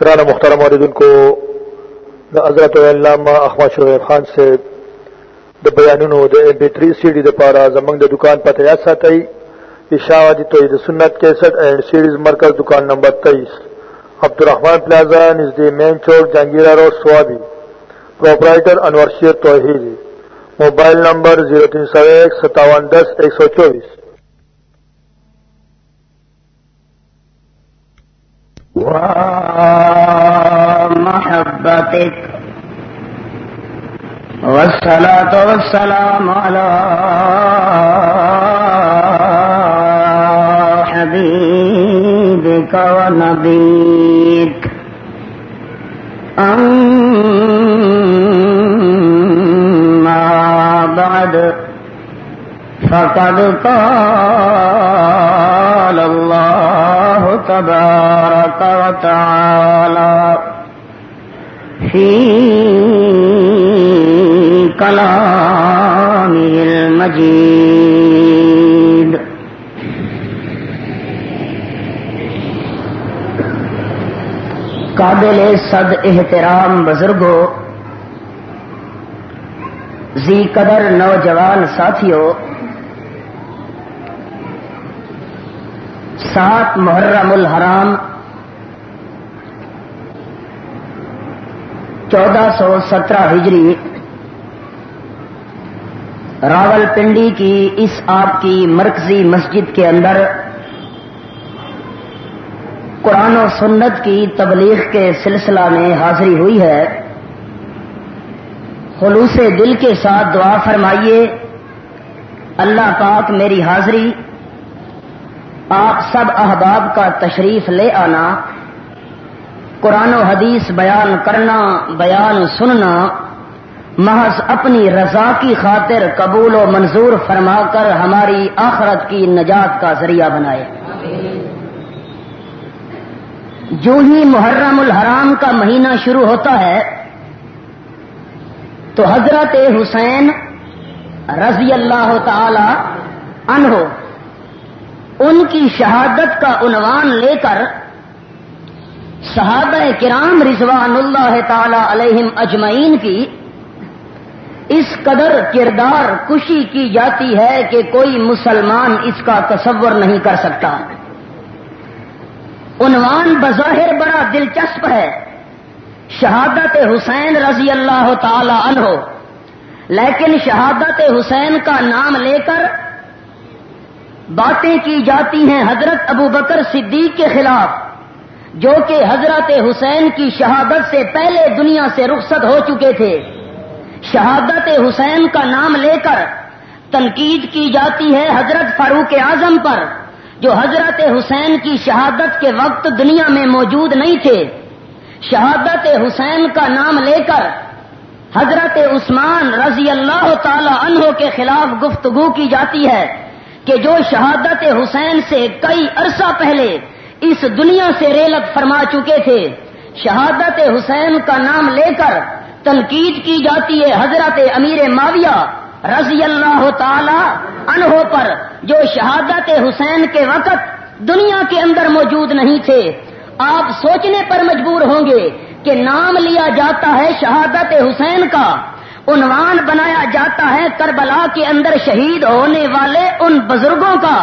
کرانا مخترم عردن کو حضرت علامہ احمد شعیب خان سے د بیانونو د ایم پی 3 سی ڈی د پارا زمنګ د دکان پته یا ساتي اشاعتی توحید سنت 61 اینڈ سیریز مرکز دکان نمبر 23 Abdul Rahman plaza نزد main chowk, Jahangira road Swabi proprietor Anwar Sher Tauheed mobile number 03015710124 ومحبتك والصلاة والسلام على حبيبك ونبيك أما بعد فقد قال الله تبارك وتعالى في كلامه المجيد قابل صد احترام بزرگوں زی قدر نوجوان ساتھیوں سات محرم الحرام چودہ سو سترہ ہجری راول پنڈی کی اس آپ کی مرکزی مسجد کے اندر قرآن و سنت کی تبلیغ کے سلسلہ میں حاضری ہوئی ہے۔ خلوص دل کے ساتھ دعا فرمائیے، اللہ پاک میری حاضری آپ سب احباب کا تشریف لے آنا، قرآن و حدیث بیان کرنا، بیان سننا، محض اپنی رضا کی خاطر قبول و منظور فرما کر ہماری آخرت کی نجات کا ذریعہ بنائے۔ جو ہی محرم الحرام کا مہینہ شروع ہوتا ہے، تو حضرت حسین رضی اللہ تعالی عنہ ان کی شہادت کا عنوان لے کر صحابہ کرام رضوان اللہ تعالی علیہم اجمعین کی اس قدر کردار خوشی کی جاتی ہے کہ کوئی مسلمان اس کا تصور نہیں کر سکتا۔ عنوان بظاہر بڑا دلچسپ ہے۔ شہادت حسین رضی اللہ تعالی عنہ، لیکن شہادت حسین کا نام لے کر باتیں کی جاتی ہیں حضرت ابو بکر صدیق کے خلاف، جو کہ حضرت حسین کی شہادت سے پہلے دنیا سے رخصت ہو چکے تھے۔ شہادت حسین کا نام لے کر تنقید کی جاتی ہے حضرت فاروق اعظم پر، جو حضرت حسین کی شہادت کے وقت دنیا میں موجود نہیں تھے۔ شہادت حسین کا نام لے کر حضرت عثمان رضی اللہ تعالی عنہ کے خلاف گفتگو کی جاتی ہے۔ کہ جو شہادت حسین سے کئی عرصہ پہلے اس دنیا سے ریلت فرما چکے تھے، شہادت حسین کا نام لے کر تنقید کی جاتی ہے حضرت امیر معاویہ رضی اللہ تعالی انہوں پر، جو شہادت حسین کے وقت دنیا کے اندر موجود نہیں تھے۔ آپ سوچنے پر مجبور ہوں گے کہ نام لیا جاتا ہے شہادت حسین کا۔ عنوان بنایا جاتا ہے کربلا کے اندر شہید ہونے والے ان بزرگوں کا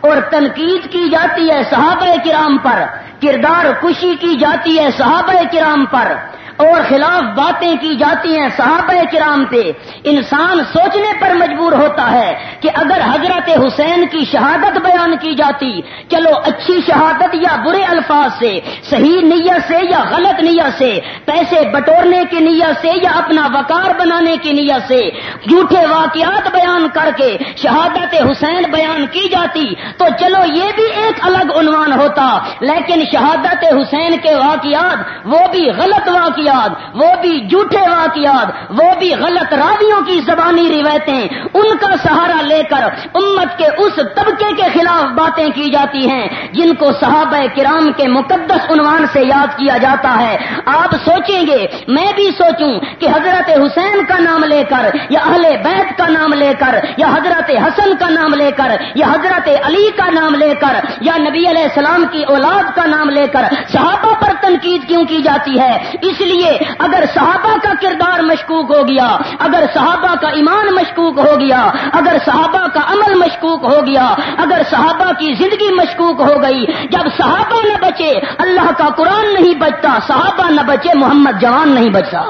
اور تنقید کی جاتی ہے صحابہ کرام پر، کردار خوشی کی جاتی ہے صحابہ کرام پر۔ اور خلاف باتیں کی جاتی ہیں صحابہ کرام پہ۔ انسان سوچنے پر مجبور ہوتا ہے کہ اگر حضرت حسین کی شہادت بیان کی جاتی، چلو اچھی شہادت یا برے الفاظ سے، صحیح نیت سے یا غلط نیت سے، پیسے بٹورنے کی نیت سے یا اپنا وقار بنانے کی نیت سے جھوٹے واقعات بیان کر کے شہادت حسین بیان کی جاتی، تو چلو یہ بھی ایک الگ عنوان ہوتا، لیکن شہادت حسین کے واقعات وہ بھی غلط واقعات وہ بھی جھوٹے واقعات، وہ بھی غلط راویوں کی زبانی روایتیں، ان کا سہارا لے کر امت کے اس طبقے کے خلاف باتیں کی جاتی ہیں، جن کو صحابہ کرام کے مقدس عنوان سے یاد کیا جاتا ہے۔ آپ سوچیں گے، میں بھی سوچوں کہ حضرت حسین کا نام لے کر، یا اہل بیت کا نام لے کر، یا حضرت حسن کا نام لے کر، یا حضرت علی کا نام لے کر، یا نبی علیہ السلام کی اولاد کا نام لے کر، صحابہ پر تنقید کیوں کی جاتی ہے؟ اس لیے اگر صحابہ کا کردار مشکوک ہو گیا، اگر صحابہ کا ایمان مشکوک ہو گیا، اگر صحابہ کا عمل مشکوک ہو گیا، اگر صحابہ کی زندگی مشکوک ہو گئی، جب صحابہ نہ بچے، اللہ کا قرآن نہیں بچتا، صحابہ نہ بچے، محمد جوان نہیں بچتا۔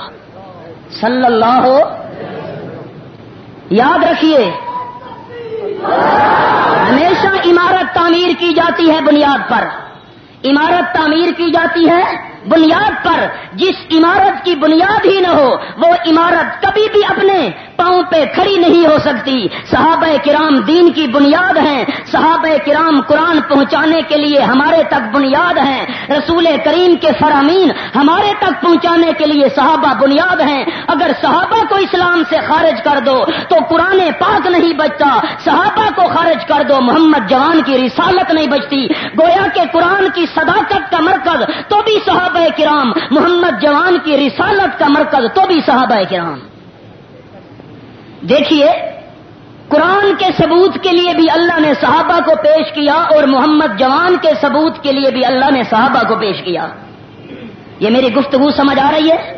صلی اللہ ہو یاد رکھیے، ہمیشہ عمارت تعمیر کی جاتی ہے بنیاد پر۔ عمارت تعمیر کی جاتی ہے بنیاد پر جس عمارت کی بنیاد ہی نہ ہو، وہ عمارت کبھی بھی اپنے پاؤں پہ کھڑی نہیں ہو سکتی۔ صحابہ کرام دین کی بنیاد ہیں۔ صحابہ کرام قرآن پہنچانے کے لیے ہمارے تک بنیاد ہیں۔ رسول کریم کے فرامین ہمارے تک پہنچانے کے لیے صحابہ بنیاد ہیں۔ اگر صحابہ کو اسلام سے خارج کر دو تو قرآن پاک نہیں بچتا۔ صحابہ کو خارج کر دو، محمد جوان کی رسالت نہیں بچتی۔ گویا کے قرآن کی صداقت کا مرکز تو بھی صحابہ کرام، محمد جوان کی رسالت کا مرکز تو بھی صحابہ کرام۔ دیکھیے، قرآن کے ثبوت کے لیے بھی اللہ نے صحابہ کو پیش کیا اور محمد جوان کے ثبوت کے لیے بھی اللہ نے صحابہ کو پیش کیا۔ یہ میری گفتگو سمجھ آ رہی ہے؟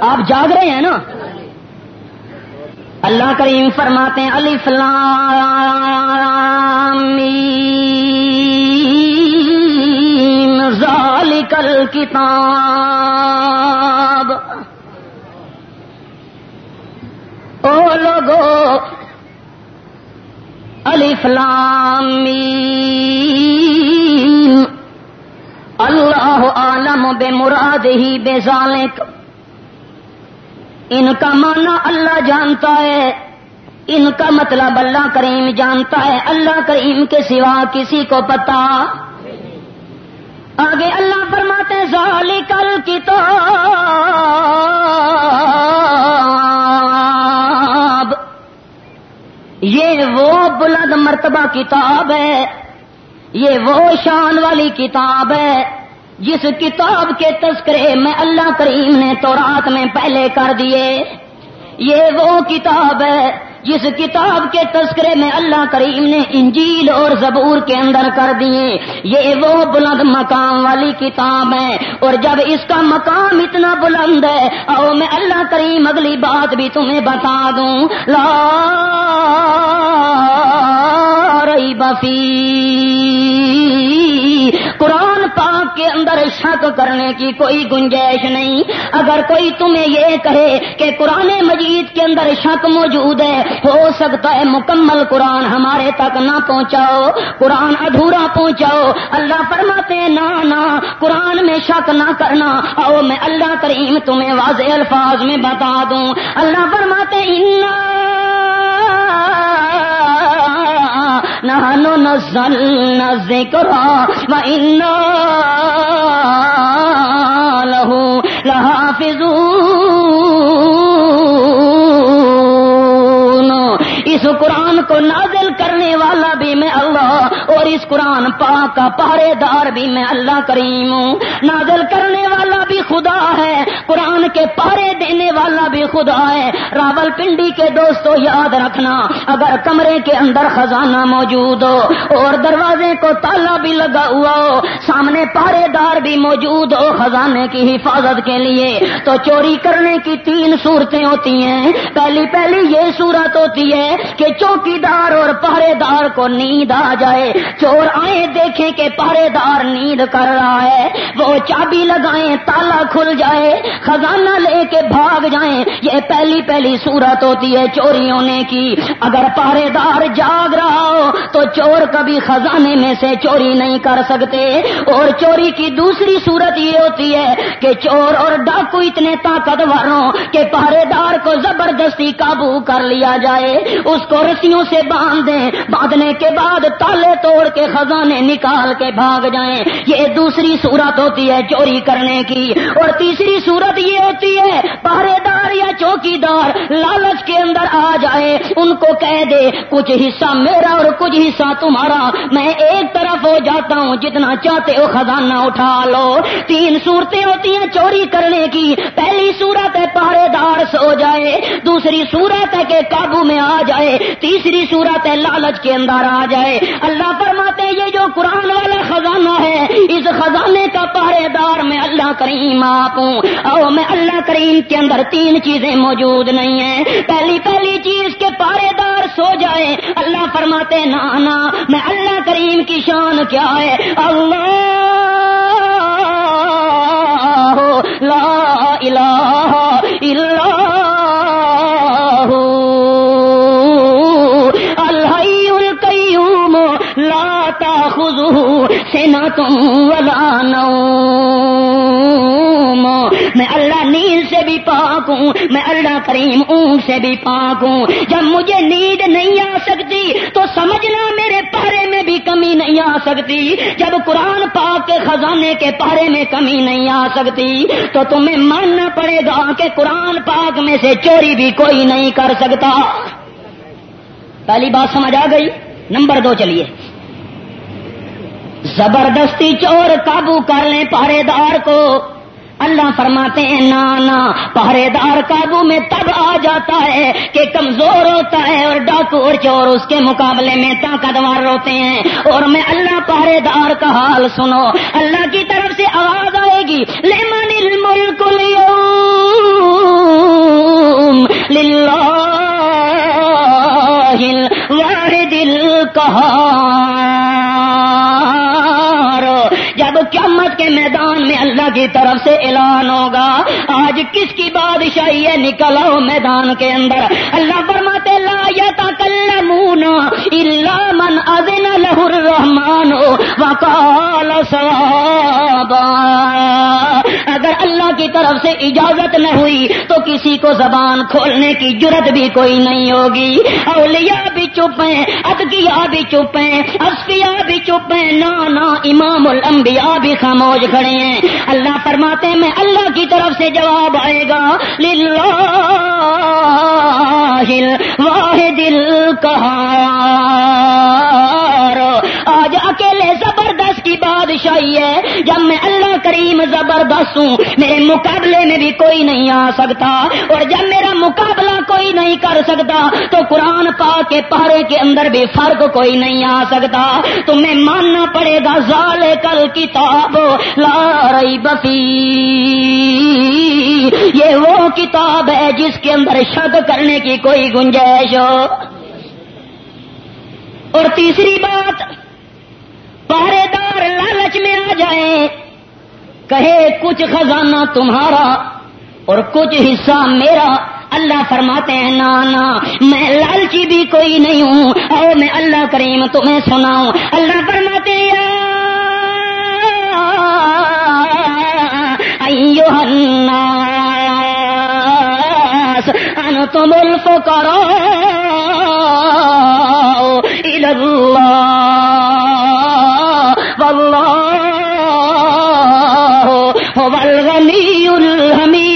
آپ جاگ رہے ہیں نا؟ اللہ کریم فرماتے ہیں علی فلام ذالک کتاب۔ او لوگو علی فلامی اللہ عالم بے مراد ہی بے ذالک۔ ان کا معنی اللہ جانتا ہے۔ ان کا مطلب اللہ کریم جانتا ہے۔ اللہ کریم کے سوا کسی کو پتا۔ آگے اللہ فرماتے ذالکل کتاب یہ وہ بلند مرتبہ کتاب ہے۔ یہ وہ شان والی کتاب ہے۔ جس کتاب کے تذکرے میں اللہ کریم نے تو رات میں پہلے کر دیے۔ یہ وہ کتاب ہے۔ جس کتاب کے تذکرے میں اللہ کریم نے انجیل اور زبور کے اندر کر دیے، یہ وہ بلند مقام والی کتاب ہے۔ اور جب اس کا مقام اتنا بلند ہے او میں اللہ کریم اگلی بات بھی تمہیں بتا دوں۔ لا رہی بفی قرآن پاک کے اندر شک کرنے کی کوئی گنجائش نہیں۔ اگر کوئی تمہیں یہ کہے کہ قرآن مجید کے اندر شک موجود ہے، ہو سکتا ہے مکمل قرآن ہمارے تک نہ پہنچاؤ۔ قرآن ادھورا پہنچاؤ۔ اللہ فرماتے نہ نہ، قرآن میں شک نہ کرنا۔ او میں اللہ کریم تمہیں واضح الفاظ میں بتا دوں۔ اللہ فرماتے نہانو نزلنا ذکر و انا لہو اس قرآن کو نازل کرنے والا بھی میں اللہ اور اس قرآن پاک کا پہرے دار بھی میں اللہ کریم ہوں۔ نازل کرنے والا بھی خدا ہے، قرآن کے پارے دینے والا بھی خدا ہے۔ راول پنڈی کے دوستو، یاد رکھنا، اگر کمرے کے اندر خزانہ موجود ہو اور دروازے کو تالا بھی لگا ہوا ہو، سامنے پارے دار بھی موجود ہو خزانے کی حفاظت کے لیے، تو چوری کرنے کی تین صورتیں ہوتی ہیں۔ پہلی پہلی یہ صورت ہوتی ہے کہ چوکی دار اور پہرے دار کو نیند آ جائے۔ چور آئے دیکھیں کہ پہرے دار نیند کر رہا ہے۔ وہ چابی لگائیں تالا کھل جائے۔ خزانہ لے کے بھاگ جائیں۔ یہ پہلی پہلی صورت ہوتی ہے چوری ہونے کی۔ اگر پہرے دار جاگ رہا ہو تو چور کبھی خزانے میں سے چوری نہیں کر سکتے۔ اور چوری کی دوسری صورت یہ ہوتی ہے کہ چور اور ڈاکو اتنے طاقتور ہوں کہ پہرے دار کو زبردستی قابو کر لیا جائے۔ اس کو رسیوں سے باندھ دیں باندھنے کے بعد تالے توڑ کے خزانے نکال کے بھاگ جائیں۔ یہ دوسری صورت ہوتی ہے چوری کرنے کی۔ اور تیسری صورت یہ ہوتی ہے، پہرے دار یا چوکی دار لالچ کے اندر آ جائے، ان کو کہہ دے، کچھ حصہ میرا اور کچھ حصہ تمہارا۔ میں ایک طرف ہو جاتا ہوں، جتنا چاہتے ہو خزانہ اٹھا لو۔ تین صورتیں ہوتی ہیں چوری کرنے کی۔ پہلی صورت ہے پہرے دار سو جائے، دوسری صورت ہے کہ قابو میں آ جائے، تیسری تیسری صورت ہے لالچ کے اندر آ جائے۔ اللہ فرماتے یہ جو قرآن والا خزانہ ہے، اس خزانے کا پہرے دار میں اللہ کریم آپ ہوں۔ او میں اللہ کریم کے اندر تین چیزیں موجود نہیں ہیں۔ پہلی پہلی چیز کے پارے دار سو جائے۔ اللہ فرماتے نانا میں اللہ کریم کی شان کیا ہے؟ اللہ، لا الہ ولا نوم. میں اللہ نیند سے بھی پاک ہوں، میں اللہ کریم اونگ سے بھی پاک ہوں۔ جب مجھے نیند نہیں آ سکتی تو سمجھنا میرے پہرے میں بھی کمی نہیں آ سکتی۔ جب قرآن پاک کے خزانے کے پہرے میں کمی نہیں آ سکتی تو تمہیں ماننا پڑے گا کہ قرآن پاک میں سے چوری بھی کوئی نہیں کر سکتا۔ پہلی بات سمجھ آ گئی؟ نمبر دو چلیے۔ زبردستی چور قابو کر لیں پہرے دار کو۔ اللہ فرماتے ہیں نانا پہرے دار قابو میں تب آ جاتا ہے کہ کمزور ہوتا ہے اور ڈاکو اور چور اس کے مقابلے میں طاقتور ہوتے ہیں۔ اور میں اللہ پہرے دار کا حال سنو۔ اللہ کی طرف سے آواز آئے گی لیمن الملک للہ واحد القہار۔ قیامت کے میدان میں اللہ کی طرف سے اعلان ہوگا، آج کس کی بادشاہی ہے؟ نکل آؤ میدان کے اندر۔ اللہ فرماتے، لا یتکلمون الا من اذن له الرحمن وقال صوابا اگر اللہ کی طرف سے اجازت نہ ہوئی تو کسی کو زبان کھولنے کی جرت بھی کوئی نہیں ہوگی۔ اولیاء بھی چپ ہیں ادکیا بھی چپ ہیں اسفیا بھی چپ ہیں، نانا امام الانبیاء بھی خاموش کھڑے ہیں۔ اللہ فرماتے ہیں، میں اللہ کی طرف سے جواب آئے گا۔ واحد آج اکیلے زبردست کی بادشاہی ہے۔ جب میں اللہ کریم زبردست ہوں، میرے مقابلے میں بھی کوئی نہیں آ سکتا۔ اور جب میرا مقابلہ کوئی نہیں کر سکتا، تو قرآن پا کے پہرے کے اندر بھی فرق کوئی نہیں آ سکتا۔ تمہیں ماننا پڑے گا ظال کل کتاب لا رہی بفی یہ وہ کتاب ہے جس کے اندر شک کرنے کی کوئی گنجائش ہو۔ اور تیسری بات، پہرے دار لالچ میں آ جائے۔ کہے کچھ خزانہ تمہارا اور کچھ حصہ میرا۔ اللہ فرماتے ہیں نانا میں لالچی بھی کوئی نہیں ہوں۔ اور میں اللہ کریم تمہیں سناؤں۔ اللہ فرماتے ہیں ان تم الف کرو الغنی الحمید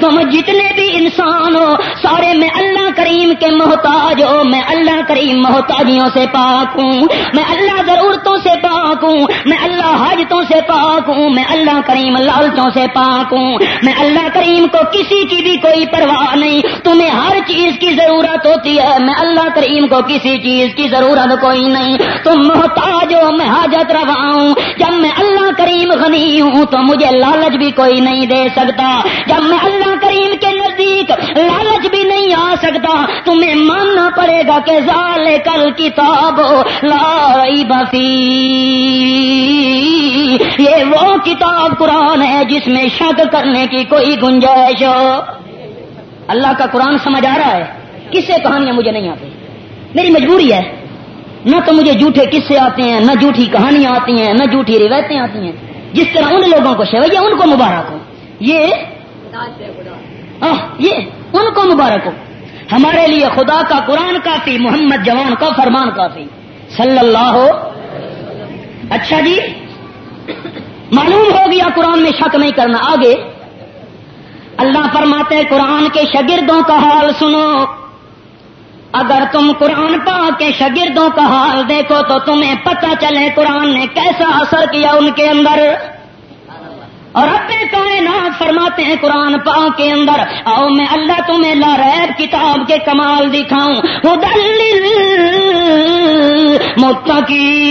تم جتنے بھی انسان ہو سارے میں اللہ کریم کے محتاج ہو میں اللہ کریم محتاجیوں سے پاک ہوں۔ میں اللہ ضرورتوں سے پاک ہوں۔ میں اللہ حاجتوں سے پاک ہوں۔ میں اللہ کریم لالچوں سے پاک ہوں۔ میں اللہ کریم کو کسی کی بھی کوئی پرواہ نہیں۔ تمہیں ہر چیز کی ضرورت ہوتی ہے۔ میں اللہ کریم کو کسی چیز کی ضرورت کوئی نہیں۔ تم محتاج ہو میں حاجت روا ہوں۔ جب میں اللہ کریم غنی ہوں تو مجھے لالچ بھی کوئی نہیں دے سکتا۔ جب میں اللہ کریم کے نزدیک لالچ بھی نہیں آ سکتا۔ تمہیں ماننا پڑے گا کہ ظال کل کتاب لائی بفی یہ وہ کتاب قرآن ہے جس میں شک کرنے کی کوئی گنجائش ہو۔ اللہ کا قرآن سمجھ آ رہا ہے۔ کس سے کہانیاں مجھے نہیں آتی۔ میری مجبوری ہے۔ نہ تو مجھے جھوٹے کس سے آتے ہیں، نہ جھوٹی کہانیاں آتی ہیں، نہ جھوٹی روایتیں آتی ہیں۔ جس طرح ان لوگوں کو شیویا ان کو مبارک ہو یہ یہ، ان کو مبارک ہو۔ ہمارے لیے خدا کا قرآن کافی، محمد جوان کا فرمان کافی۔ صلی اللہ ہو اچھا جی معلوم ہو گیا قرآن میں شک نہیں کرنا۔ آگے۔ اللہ فرماتے قرآن کے شاگردوں کا حال سنو۔ اگر تم قرآن پا کے شاگردوں کا حال دیکھو تو تمہیں پتہ چلے قرآن نے کیسا اثر کیا ان کے اندر۔ اور اپنے کائنات فرماتے ہیں قرآن پا کے اندر، آؤ میں اللہ تمہیں لا ریب کتاب کے کمال دکھاؤں متقی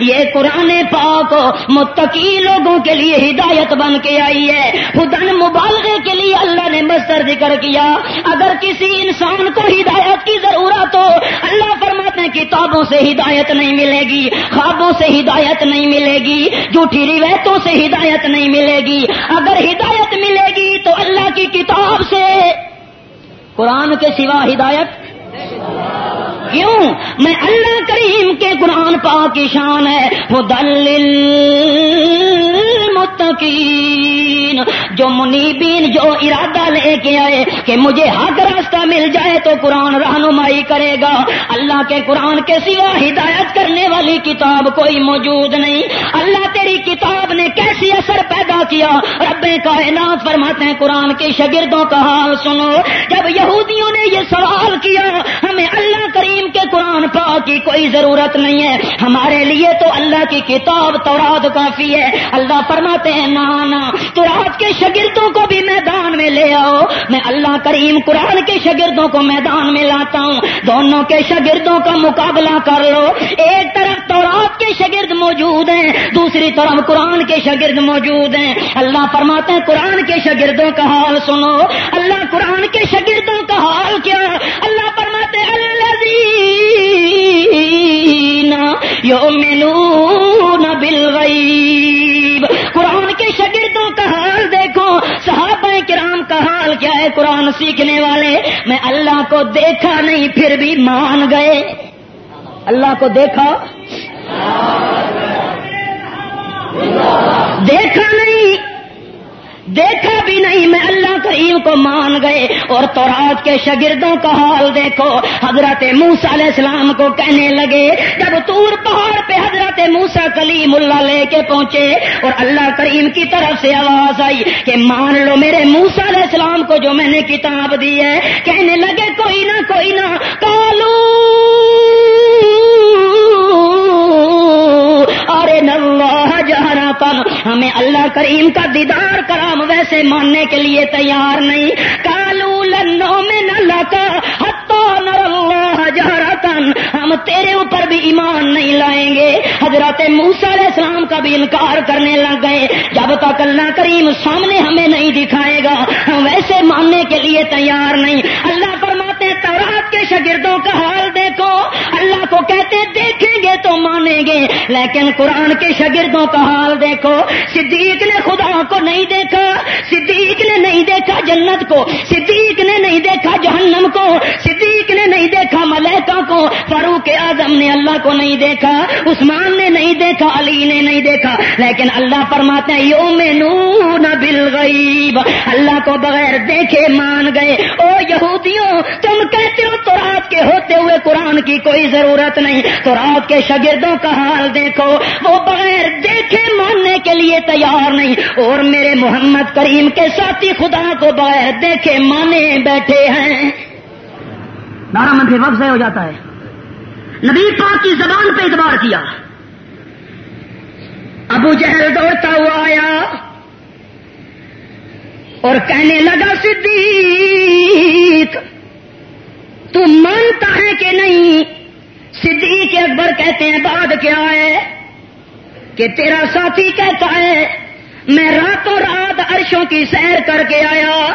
یہ قرآن پاک متقی لوگوں کے لیے ہدایت بن کے آئی ہے۔ خدن مبالغے کے لیے اللہ نے مستر ذکر کیا۔ اگر کسی انسان کو ہدایت کی ضرورت ہو، اللہ فرماتے کتابوں سے ہدایت نہیں ملے گی، خوابوں سے ہدایت نہیں ملے گی جھوٹھی روایتوں سے ہدایت نہیں ملے گی۔ اگر ہدایت ملے گی تو اللہ کی کتاب سے قرآن کے سوا ہدایت؟ کیوں؟ میں اللہ کریم کے قرآن پاک کی شان ہے۔ وہ دل متقین جو منیبین جو ارادہ لے کے آئے کہ مجھے حق راستہ مل جائے تو قرآن رہنمائی کرے گا۔ اللہ کے قرآن کے سوا ہدایت کرنے والی کتاب کوئی موجود نہیں۔ اللہ تیری کتاب نے کیسی اثر پیدا کیا؟ رب کائنات فرماتے ہیں قرآن کے شاگردوں کا حال سنو۔ جب یہودیوں نے یہ سوال کیا، ہمیں اللہ کریم کے قرآن پاک کی کوئی ضرورت نہیں ہے۔ ہمارے لیے تو اللہ کی کتاب تورات کافی ہے۔ اللہ فرماتے ہیں نانا تو رات کے شاگردوں کو بھی میدان میں لے آؤ۔ میں اللہ کریم قرآن کے شاگردوں کو میدان میں لاتا ہوں۔ دونوں کے شاگردوں کا مقابلہ کر لو۔ ایک طرف تو رات کے شاگرد موجود ہیں، دوسری طرف قرآن کے شاگرد موجود ہیں۔ اللہ فرماتے ہیں قرآن کے شاگردوں کا حال سنو۔ اللہ قرآن کے شاگردوں کا حال کیا؟ اللہ فرماتے اللہ یو مینو بالغیب۔ کے شاگردوں کا حال دیکھو، صحابہ کرام کا حال کیا ہے؟ قرآن سیکھنے والے، میں اللہ کو دیکھا نہیں، پھر بھی مان گئے۔ اللہ کو دیکھا؟ دیکھا نہیں دیکھا بھی نہیں میں اللہ کریم کو مان گئے اور تورات کے شاگردوں کا حال دیکھو، حضرت موسا علیہ السلام کو کہنے لگے، جب تور پہاڑ پہ حضرت موسا کلیم اللہ لے کے پہنچے اور اللہ کریم کی طرف سے آواز آئی کہ مان لو میرے موسا علیہ السلام کو جو میں نے کتاب دی ہے۔ کہنے لگے، کوئی نہ کوئی نہ کالو ارے نلہ جہاں تن ہمیں اللہ کریم کا دیدار کرام ویسے ماننے کے لیے تیار نہیں۔ کالو لنو میں نہ جہرتن ہم تیرے اوپر بھی ایمان نہیں لائیں گے۔ حضرت موسا علیہ السلام کا بھی انکار کرنے لگ گئے۔ جب تک اللہ کریم سامنے ہمیں نہیں دکھائے گا، ہم ویسے ماننے کے لیے تیار نہیں۔ اللہ فرماتے تورات کے شاگردوں کا حال دیکھو اللہ کو کہتے دیکھیں گے تو مانیں گے، لیکن قرآن کے شاگردوں کا حال دیکھو، صدیق نے خدا کو نہیں دیکھا، صدیق نے نہیں دیکھا جنت کو، صدیق نے نہیں دیکھا جہنم کو، صدیق نے نہیں دیکھا ملیکا کو، فاروق اعظم نے اللہ کو نہیں دیکھا، عثمان نے نہیں دیکھا، علی نے نہیں دیکھا۔ لیکن اللہ فرماتے ہیں یوم نون بالغیب۔ اللہ کو بغیر دیکھے مان گئے۔ او یہودیوں، تم کہتے ہو تو رات کے ہوتے ہوئے قرآن کی کوئی ضرورت نہیں۔ تو رات کے شاگردوں کا حال دیکھو۔ وہ بغیر دیکھے ماننے کے لیے تیار نہیں۔ اور میرے محمد کریم کے ساتھی خدا کو بغیر دیکھے مانے بیٹھے ہیں۔ نارا منفی وقت ہو جاتا ہے۔ نبی پاک کی زبان پہ اعتبار کیا۔ ابو جہل دوڑتا ہوا آیا۔ اور کہنے لگا، صدیق تو مانتا ہے کہ نہیں؟ صدیق اکبر کہتے ہیں، بعد کیا ہے؟ کہ تیرا ساتھی کہتا ہے، میں راتوں رات عرشوں کی سیر کر کے آیا۔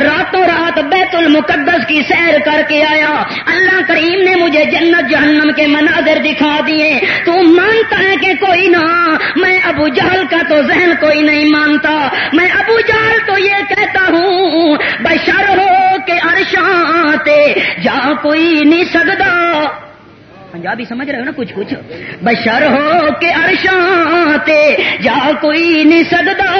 راتوں رات بیت المقدس کی سیر کر کے آیا۔ اللہ کریم نے مجھے جنت جہنم کے مناظر دکھا دیے۔ تو مانتا ہے کہ کوئی نہ، میں ابو جہل کا تو ذہن کوئی نہیں مانتا۔ میں ابو جہل تو یہ کہتا ہوں، بشر ہو کہ ارشاتے جا کوئی نہیں سکتا۔ پنجابی سمجھ رہے ہو نا؟ کچھ کچھ۔ بشر ہو کے ارشاتے جا کوئی نہیں سکتا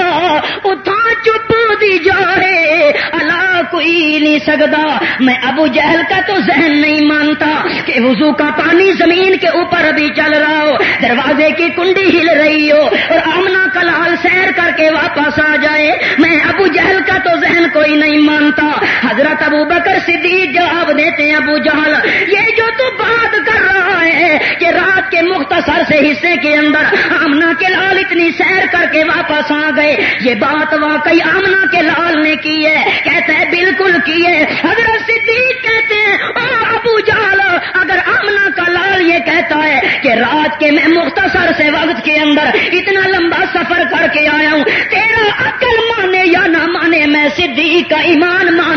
اتھا چپ دی جائے اللہ کوئی نہیں سکتا میں ابو جہل کا تو ذہن نہیں مانتا کہ وضو کا پانی زمین کے اوپر بھی چل رہا ہو، دروازے کی کنڈی ہل رہی ہو اور آمنا کلال سیر کر کے واپس آ جائے۔ میں ابو جہل کا تو ذہن کوئی نہیں مانتا۔ حضرت ابو بکر صدیق جواب دیتے ہیں، ابو جہل، یہ جو تو بات کر رہا ہے کہ رات کے مختصر سے حصے کے اندر آمنا کے لال اتنی سیر کر کے واپس آ گئے۔ یہ بات واقعی آمنا کے لال نے کی ہے کہتے ہیں بالکل کی ہے۔ حضرت صدیق کہتے ہیں، او ابو جال اگر آمنا کا لال یہ کہتا ہے کہ رات کے میں مختصر سے وقت کے اندر اتنا لمبا سفر کر کے آیا ہوں، تیرا عقل مانے یا نہ مانے میں صدیق کا ایمان مانتا ہے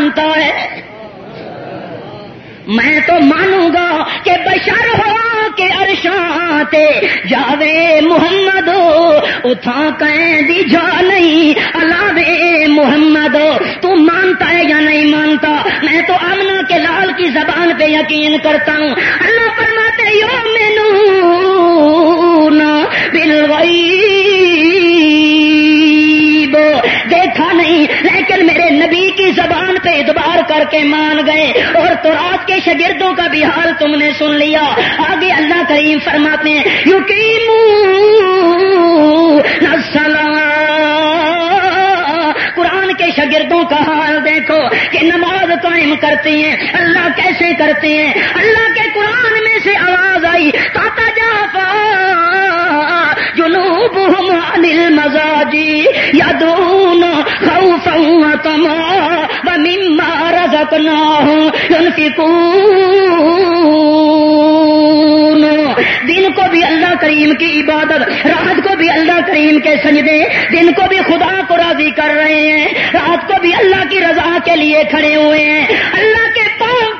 میں تو مانوں گا کہ بشر ہو کے ارشاتے جاوے محمد اتھا دی جا نہیں، اللہ محمد، تو مانتا ہے یا نہیں مانتا؟ میں تو امنا کے لال کی زبان پہ یقین کرتا ہوں۔ اللہ فرماتے یو مینو بلوئی نہیں، لیکن میرے نبی کی زبان پہ اتبار کر کے مان گئے اور تو رات کے شگردوں کا بھی حال تم نے سن لیا۔ آگے اللہ کریم فرماتے ہیں یقین قرآن کے شاگردوں کا حال دیکھو کہ نماز قائم کرتے ہیں، اللہ کیسے کرتے ہیں؟ اللہ کے قرآن میں سے آواز آئی، تاتا جنوبهم عن المزاجی یدون خوفا وطمعا ومما رزقناهم ينفقون. دن کو بھی اللہ کریم کی عبادت رات کو بھی اللہ کریم کے سجدے دن کو بھی خدا کو راضی کر رہے ہیں، رات کو بھی اللہ کی رضا کے لیے کھڑے ہوئے ہیں۔ اللہ کے پاؤں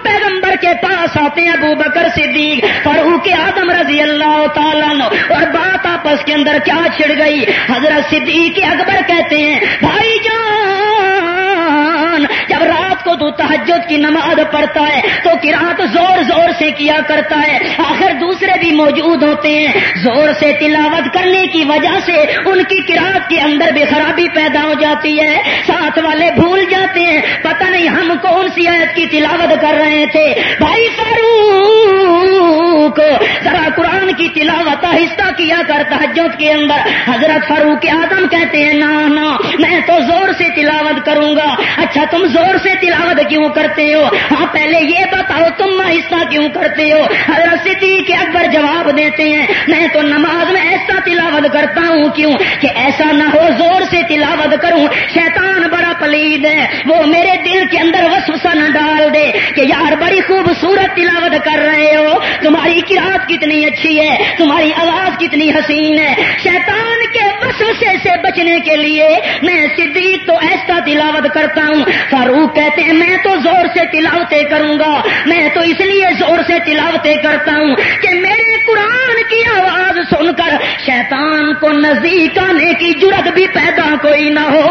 کے پاس آتے ہیں ابو بکر صدیق فاروق آدم رضی اللہ تعالیٰ اور بات آپس کے اندر کیا چھڑ گئی؟ حضرت صدیق اکبر کہتے ہیں، بھائی جان، جب رات کو تو تحجد کی نماز پڑھتا ہے، تو کراط زور زور سے کیا کرتا ہے۔ آخر دوسرے بھی موجود ہوتے ہیں۔ زور سے تلاوت کرنے کی وجہ سے ان کی کراط کے اندر بھی خرابی پیدا ہو جاتی ہے۔ ساتھ والے بھول جاتے ہیں۔ پتہ نہیں ہم کون سی آیت کی تلاوت کر رہے تھے۔ بھائی فاروق، ذرا قرآن کی تلاوت آہستہ کیا کرتا تحجد کے اندر۔ حضرت فاروق آدم کہتے ہیں نا نا میں تو زور سے تلاوت کروں گا۔ اچھا تم زور سے تلاوت کیوں کرتے ہو؟ ہاں پہلے یہ بتاؤ، تم آہستہ کیوں کرتے ہو؟ حضرت صدیق اکبر جواب دیتے ہیں، میں تو نماز میں ایسا تلاوت کرتا ہوں، کیوں؟ کہ ایسا نہ ہو، زور سے تلاوت کروں۔ شیطان بڑا پلید ہے، وہ میرے دل کے اندر وسوسہ نہ ڈال دے کہ یار، بڑی خوبصورت تلاوت کر رہے ہو۔ تمہاری کراط کتنی اچھی ہے، تمہاری آواز کتنی حسین ہے۔ شیطان کے وسوسے سے بچنے کے لیے میں صدیق تو ایسا تلاوت کرتا ہوں۔ فاروق کہتے میں تو زور سے تلاوتیں کروں گا۔ میں تو اس لیے زور سے تلاوتیں کرتا ہوں کہ میرے قرآن کی آواز سن کر شیطان کو نزدیک آنے کی جرت بھی پیدا کوئی نہ ہو۔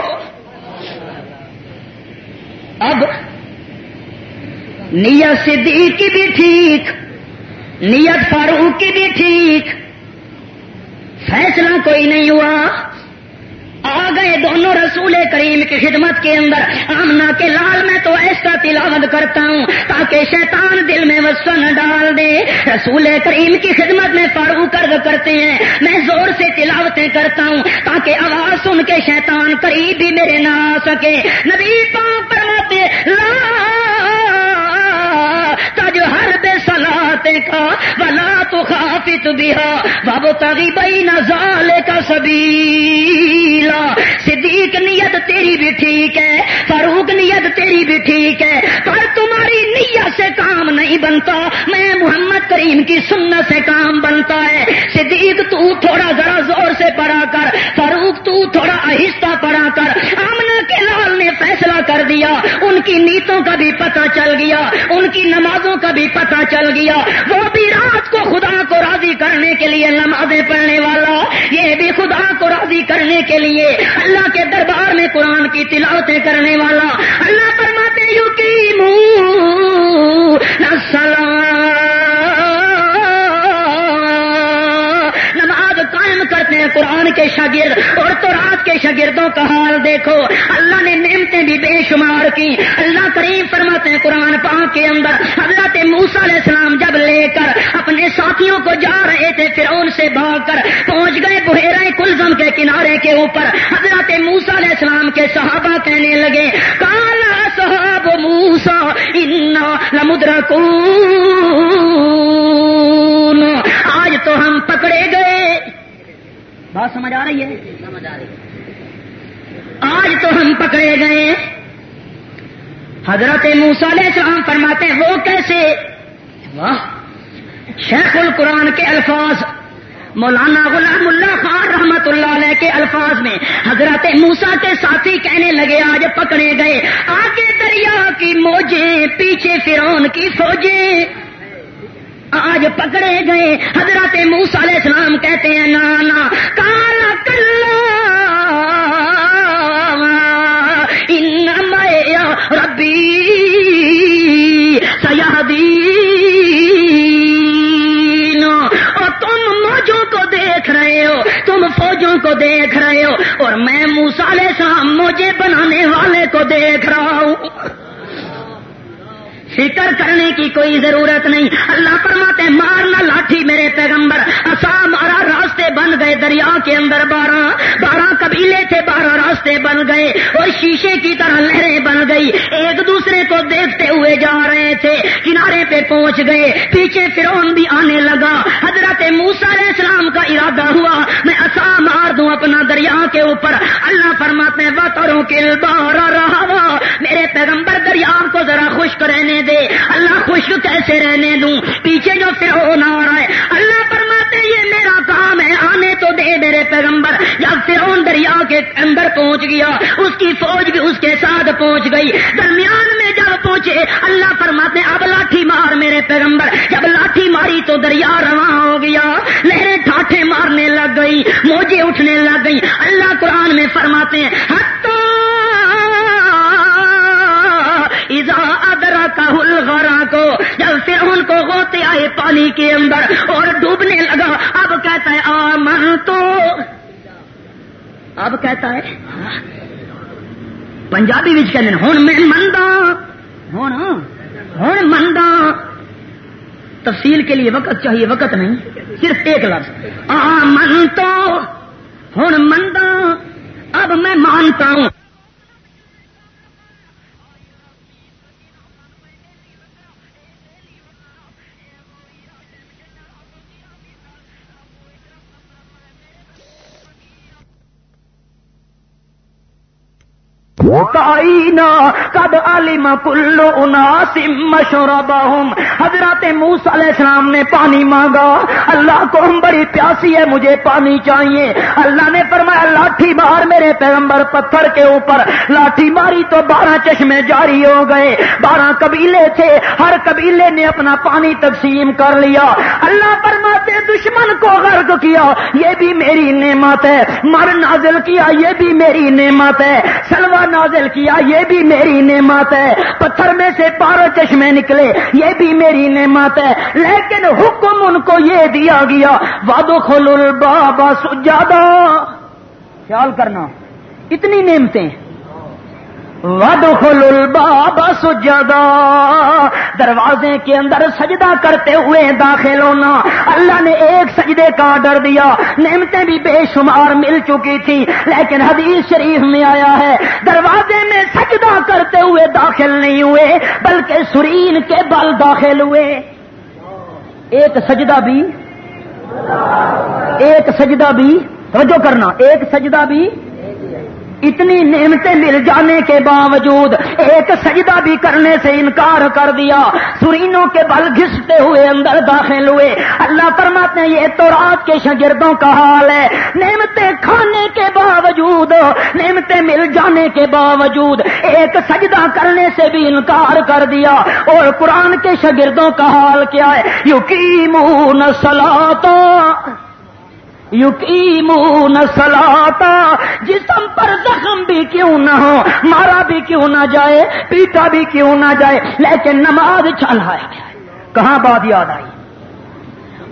اب نیت صدیق کی بھی ٹھیک نیت فاروق کی بھی ٹھیک، فیصلہ کوئی نہیں ہوا۔ آ گئے دونوں رسول کریم کی خدمت کے اندر۔ آمنا کے لال میں تو ایسا تلاوت کرتا ہوں تاکہ شیطان دل میں وسن ڈال دے۔ رسول کریم کی خدمت میں فاروق کرد کرتے ہیں، میں زور سے تلاوتیں کرتا ہوں تاکہ آواز سن کے شیطان قریب بھی میرے نہ آ سکے۔ نبی پاؤں پر تج ہر بے سلاتے کا بلا تو خافت بہا۔ بابو تغی بئی نہ کا سبیلا۔ صدیق نیت تیری بھی ٹھیک ہے، فاروق نیت تیری بھی ٹھیک ہے، پر تمہاری نیت سے کام نہیں بنتا۔ میں محمد کریم کی سنت سے کام بنتا ہے۔ صدیق تو تھوڑا ذرا زور سے پڑھا کر، فاروق تو تھوڑا آہستہ پڑھا کر۔ ہم کر دیا، ان کی نیتوں کا بھی پتہ چل گیا، ان کی نمازوں کا بھی پتہ چل گیا۔ وہ بھی رات کو خدا کو راضی کرنے کے لیے نمازیں پڑھنے والا، یہ بھی خدا کو راضی کرنے کے لیے اللہ کے دربار میں قرآن کی تلاوتیں کرنے والا۔ اللہ فرماتے یو کی منہ ہیں قرآن کے شاگرد اور تو رات کے شاگردوں کا حال دیکھو۔ اللہ نے نعمتیں بھی بے شمار کی اللہ کریم فرماتے ہیں قرآن پاک کے اندر۔ حضرت موسا علیہ السلام جب لے کر اپنے ساتھیوں کو جا رہے تھے پھر ان سے بھاگ کر، پہنچ گئے بحیرہ کلزم کے کنارے کے اوپر۔ حضرت موسا علیہ السلام کے صحابہ کہنے لگے کالا صحاب موسا لمدر آج تو ہم پکڑے گئے۔ بات سمجھ آ رہی ہے؟ آج تو ہم پکڑے گئے حضرت موسا علیہ السلام فرماتے ہیں وہ کیسے؟ واہ! شیخ القرآن کے الفاظ مولانا غلام اللہ خان رحمت اللہ علیہ کے الفاظ میں حضرت موسا کے ساتھی کہنے لگے آج پکڑے گئے۔ آگے دریا کی موجیں پیچھے فرون کی فوجیں۔ آج پکڑے گئے۔ حضرت موسا علیہ السلام کہتے ہیں، نانا، کالا کلا ربی فوجوں کو دیکھ رہے ہو، اور میں موسالے شام مجھے بنانے والے کو دیکھ رہا ہوں۔ فکر کرنے کی کوئی ضرورت نہیں۔ اللہ پرماتے مارنا لاٹھی میرے پیغمبر۔ اصا مارا راستے بن گئے، دریا کے اندر بارہ بارہ قبیلے تھے، بارہ راستے بن گئے۔ اور شیشے کی طرح لہریں بن گئی۔ ایک دوسرے کو دیکھتے ہوئے جا رہے تھے، کنارے پہ پہنچ گئے۔ پیچھے فرون بھی آنے لگا۔ حضرت موسا علیہ السلام کا ارادہ ہوا۔ میں اصا مار دوں اپنا دریا کے اوپر۔ اللہ پرماتے بطروں کے بارہ رہا میرے پیغمبر، دریا کو ذرا خشک رہنے دے۔ اللہ خوش کیسے رہنے دوں۔ پیچھے جو فرعون آ رہا ہے اللہ فرماتے یہ میرا کام ہے۔ آنے تو دے میرے پیغمبر۔ جب فرعون دریا کے اندر پہنچ گیا، اس کی فوج بھی اس کے ساتھ پہنچ گئی۔ درمیان میں جب پہنچے، اللہ فرماتے اب لاٹھی مار میرے پیغمبر۔ جب لاٹھی ماری تو دریا رواں ہو گیا۔ لہریں ٹھاٹھے مارنے لگ گئی موجے اٹھنے لگ گئی اللہ قرآن میں فرماتے ہیں ادرا کا کو، جب سے ان کو ہوتے آئے پانی کے اندر اور ڈوبنے لگا، اب کہتا ہے آ من تو اب کہتا ہے، پنجابی بچ کہ ہوں میں مندا۔ ہوں ہوں مندا۔ تفصیل کے لیے وقت چاہیے، وقت نہیں، صرف ایک لفظ۔ آ من تو ہوں مندا۔ اب میں مانتا ہوں کد علم کلو اناسم مشوربہم حضرت موس علیہ السلام نے پانی مانگا۔ اللہ کو ہم بڑی پیاسی ہے، مجھے پانی چاہیے۔ اللہ نے فرمایا، لاٹھی مار میرے پیغمبر پتھر کے اوپر۔ لاٹھی ماری تو بارہ چشمے جاری ہو گئے۔ بارہ قبیلے تھے۔ ہر قبیلے نے اپنا پانی تقسیم کر لیا۔ اللہ فرماتے دشمن کو غرق کیا، یہ بھی میری نعمت ہے۔ مر نازل کیا، یہ بھی میری نعمت ہے۔ سلوا نازل کیا، یہ بھی میری نعمت ہے۔ پتھر میں سے پارو چشمے نکلے، یہ بھی میری نعمت ہے۔ لیکن حکم ان کو یہ دیا گیا وادو کھول بابا سجادہ خیال کرنا، اتنی نعمتیں۔ ودخل الباب سجدا۔ دروازے کے اندر سجدہ کرتے ہوئے داخل ہونا۔ اللہ نے ایک سجدے کا آڈر دیا۔ نعمتیں بھی بے شمار مل چکی تھی لیکن حدیث شریف میں آیا ہے، دروازے میں سجدہ کرتے ہوئے داخل نہیں ہوئے، بلکہ سرین کے بل داخل ہوئے۔ ایک سجدہ بھی، ایک سجدہ بھی، توجہ کرنا، ایک سجدہ بھی اتنی نعمتیں مل جانے کے باوجود ایک سجدہ بھی کرنے سے انکار کر دیا۔ سرینوں کے بل گھستے ہوئے اندر داخل ہوئے۔ اللہ فرماتے ہیں، یہ تو رات کے شاگردوں کا حال ہے۔ نعمتیں کھانے کے باوجود، نعمتیں مل جانے کے باوجود ایک سجدہ کرنے سے بھی انکار کر دیا۔ اور قرآن کے شاگردوں کا حال کیا ہے؟ یقین سلاتا یقیمون سلاتا جسم پر زخم بھی کیوں نہ ہو، مارا بھی کیوں نہ جائے، پیٹا بھی کیوں نہ جائے، لیکن نماز چلایا کہاں بات یاد آئی؟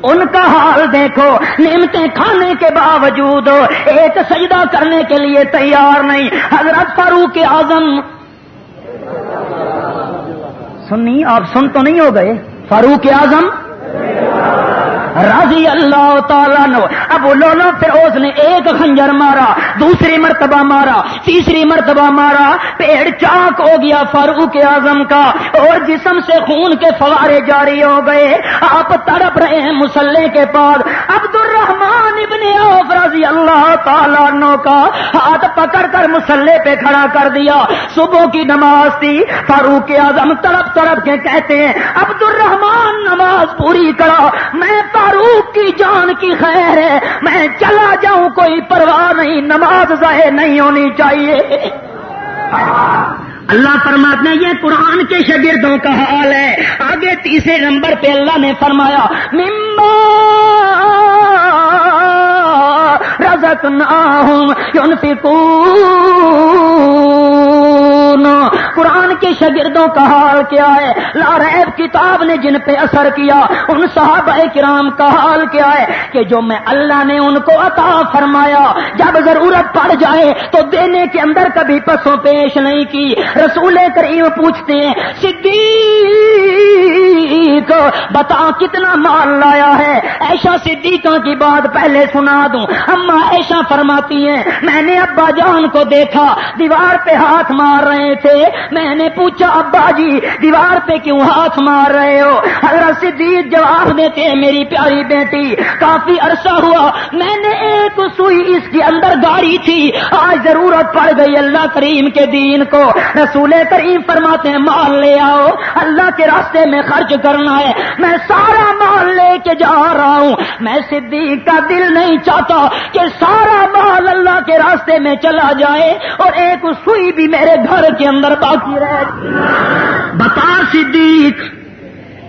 ان کا حال دیکھو، نعمتیں کھانے کے باوجود ایک سجدہ کرنے کے لیے تیار نہیں۔ حضرت فاروق اعظم۔ سنی، آپ سن تو نہیں ہو گئے؟ فاروق اعظم؟ رضی اللہ تعالیٰ نو اب لولو پھر اس نے ایک خنجر مارا، دوسری مرتبہ مارا، تیسری مرتبہ مارا، پیڑ چاک ہو گیا فاروق اعظم کا۔ اور جسم سے خون کے فوارے جاری ہو گئے۔ آپ تڑپ رہے ہیں مسلح کے پاس۔ عبد الرحمان ابن عوف رضی اللہ تعالیٰ نو کا ہاتھ پکڑ کر مسلح پہ کھڑا کر دیا۔ صبح کی نماز تھی۔ فاروق اعظم تڑپ تڑپ کے کہتے ہیں عبد الرحمان نماز پوری کرا میں فاروق کی جان کی خیر ہے۔ میں چلا جاؤں، کوئی پرواہ نہیں، نماز ضائع نہیں ہونی چاہیے۔ اللہ فرماتے ہیں، یہ قرآن کے شاگردوں کا حال ہے۔ آگے تیسرے نمبر پہ اللہ نے فرمایا ممبا رزت نہ ہوں قرآن کے شاگردوں کا حال کیا ہے؟ لاریب کتاب نے جن پہ اثر کیا، ان صحابہ کرام کا حال کیا ہے کہ جو میں اللہ نے ان کو عطا فرمایا، جب ضرورت پڑ جائے تو دینے کے اندر کبھی پسوں پیش نہیں کی۔ رسول کریم پوچھتے ہیں، صدیق، بتا کتنا مال لایا ہے؟ ایشا صدیقہ کی بات پہلے سنا دوں۔ اما ایشا فرماتی ہیں، میں نے ابا جان کو دیکھا، دیوار پہ ہاتھ مار رہے تھے۔ میں نے پوچھا، ابا جی دیوار پہ کیوں ہاتھ مار رہے ہو؟ حضرت صدیق جواب دیتے ہیں، میری پیاری بیٹی، کافی عرصہ ہوا، میں نے ایک سوئی اس کے اندر گاڑی تھی، آج ضرورت پڑ گئی اللہ کریم کے دین کو۔ رسول کریم فرماتے ہیں، مال لے آؤ، اللہ کے راستے میں خرچ کرنا ہے۔ میں سارا مال لے کے جا رہا ہوں۔ میں صدیق کا دل نہیں چاہتا کہ سارا مال اللہ کے راستے میں چلا جائے اور ایک سوئی بھی میرے گھر کے اندر کی رہ بتا صدیق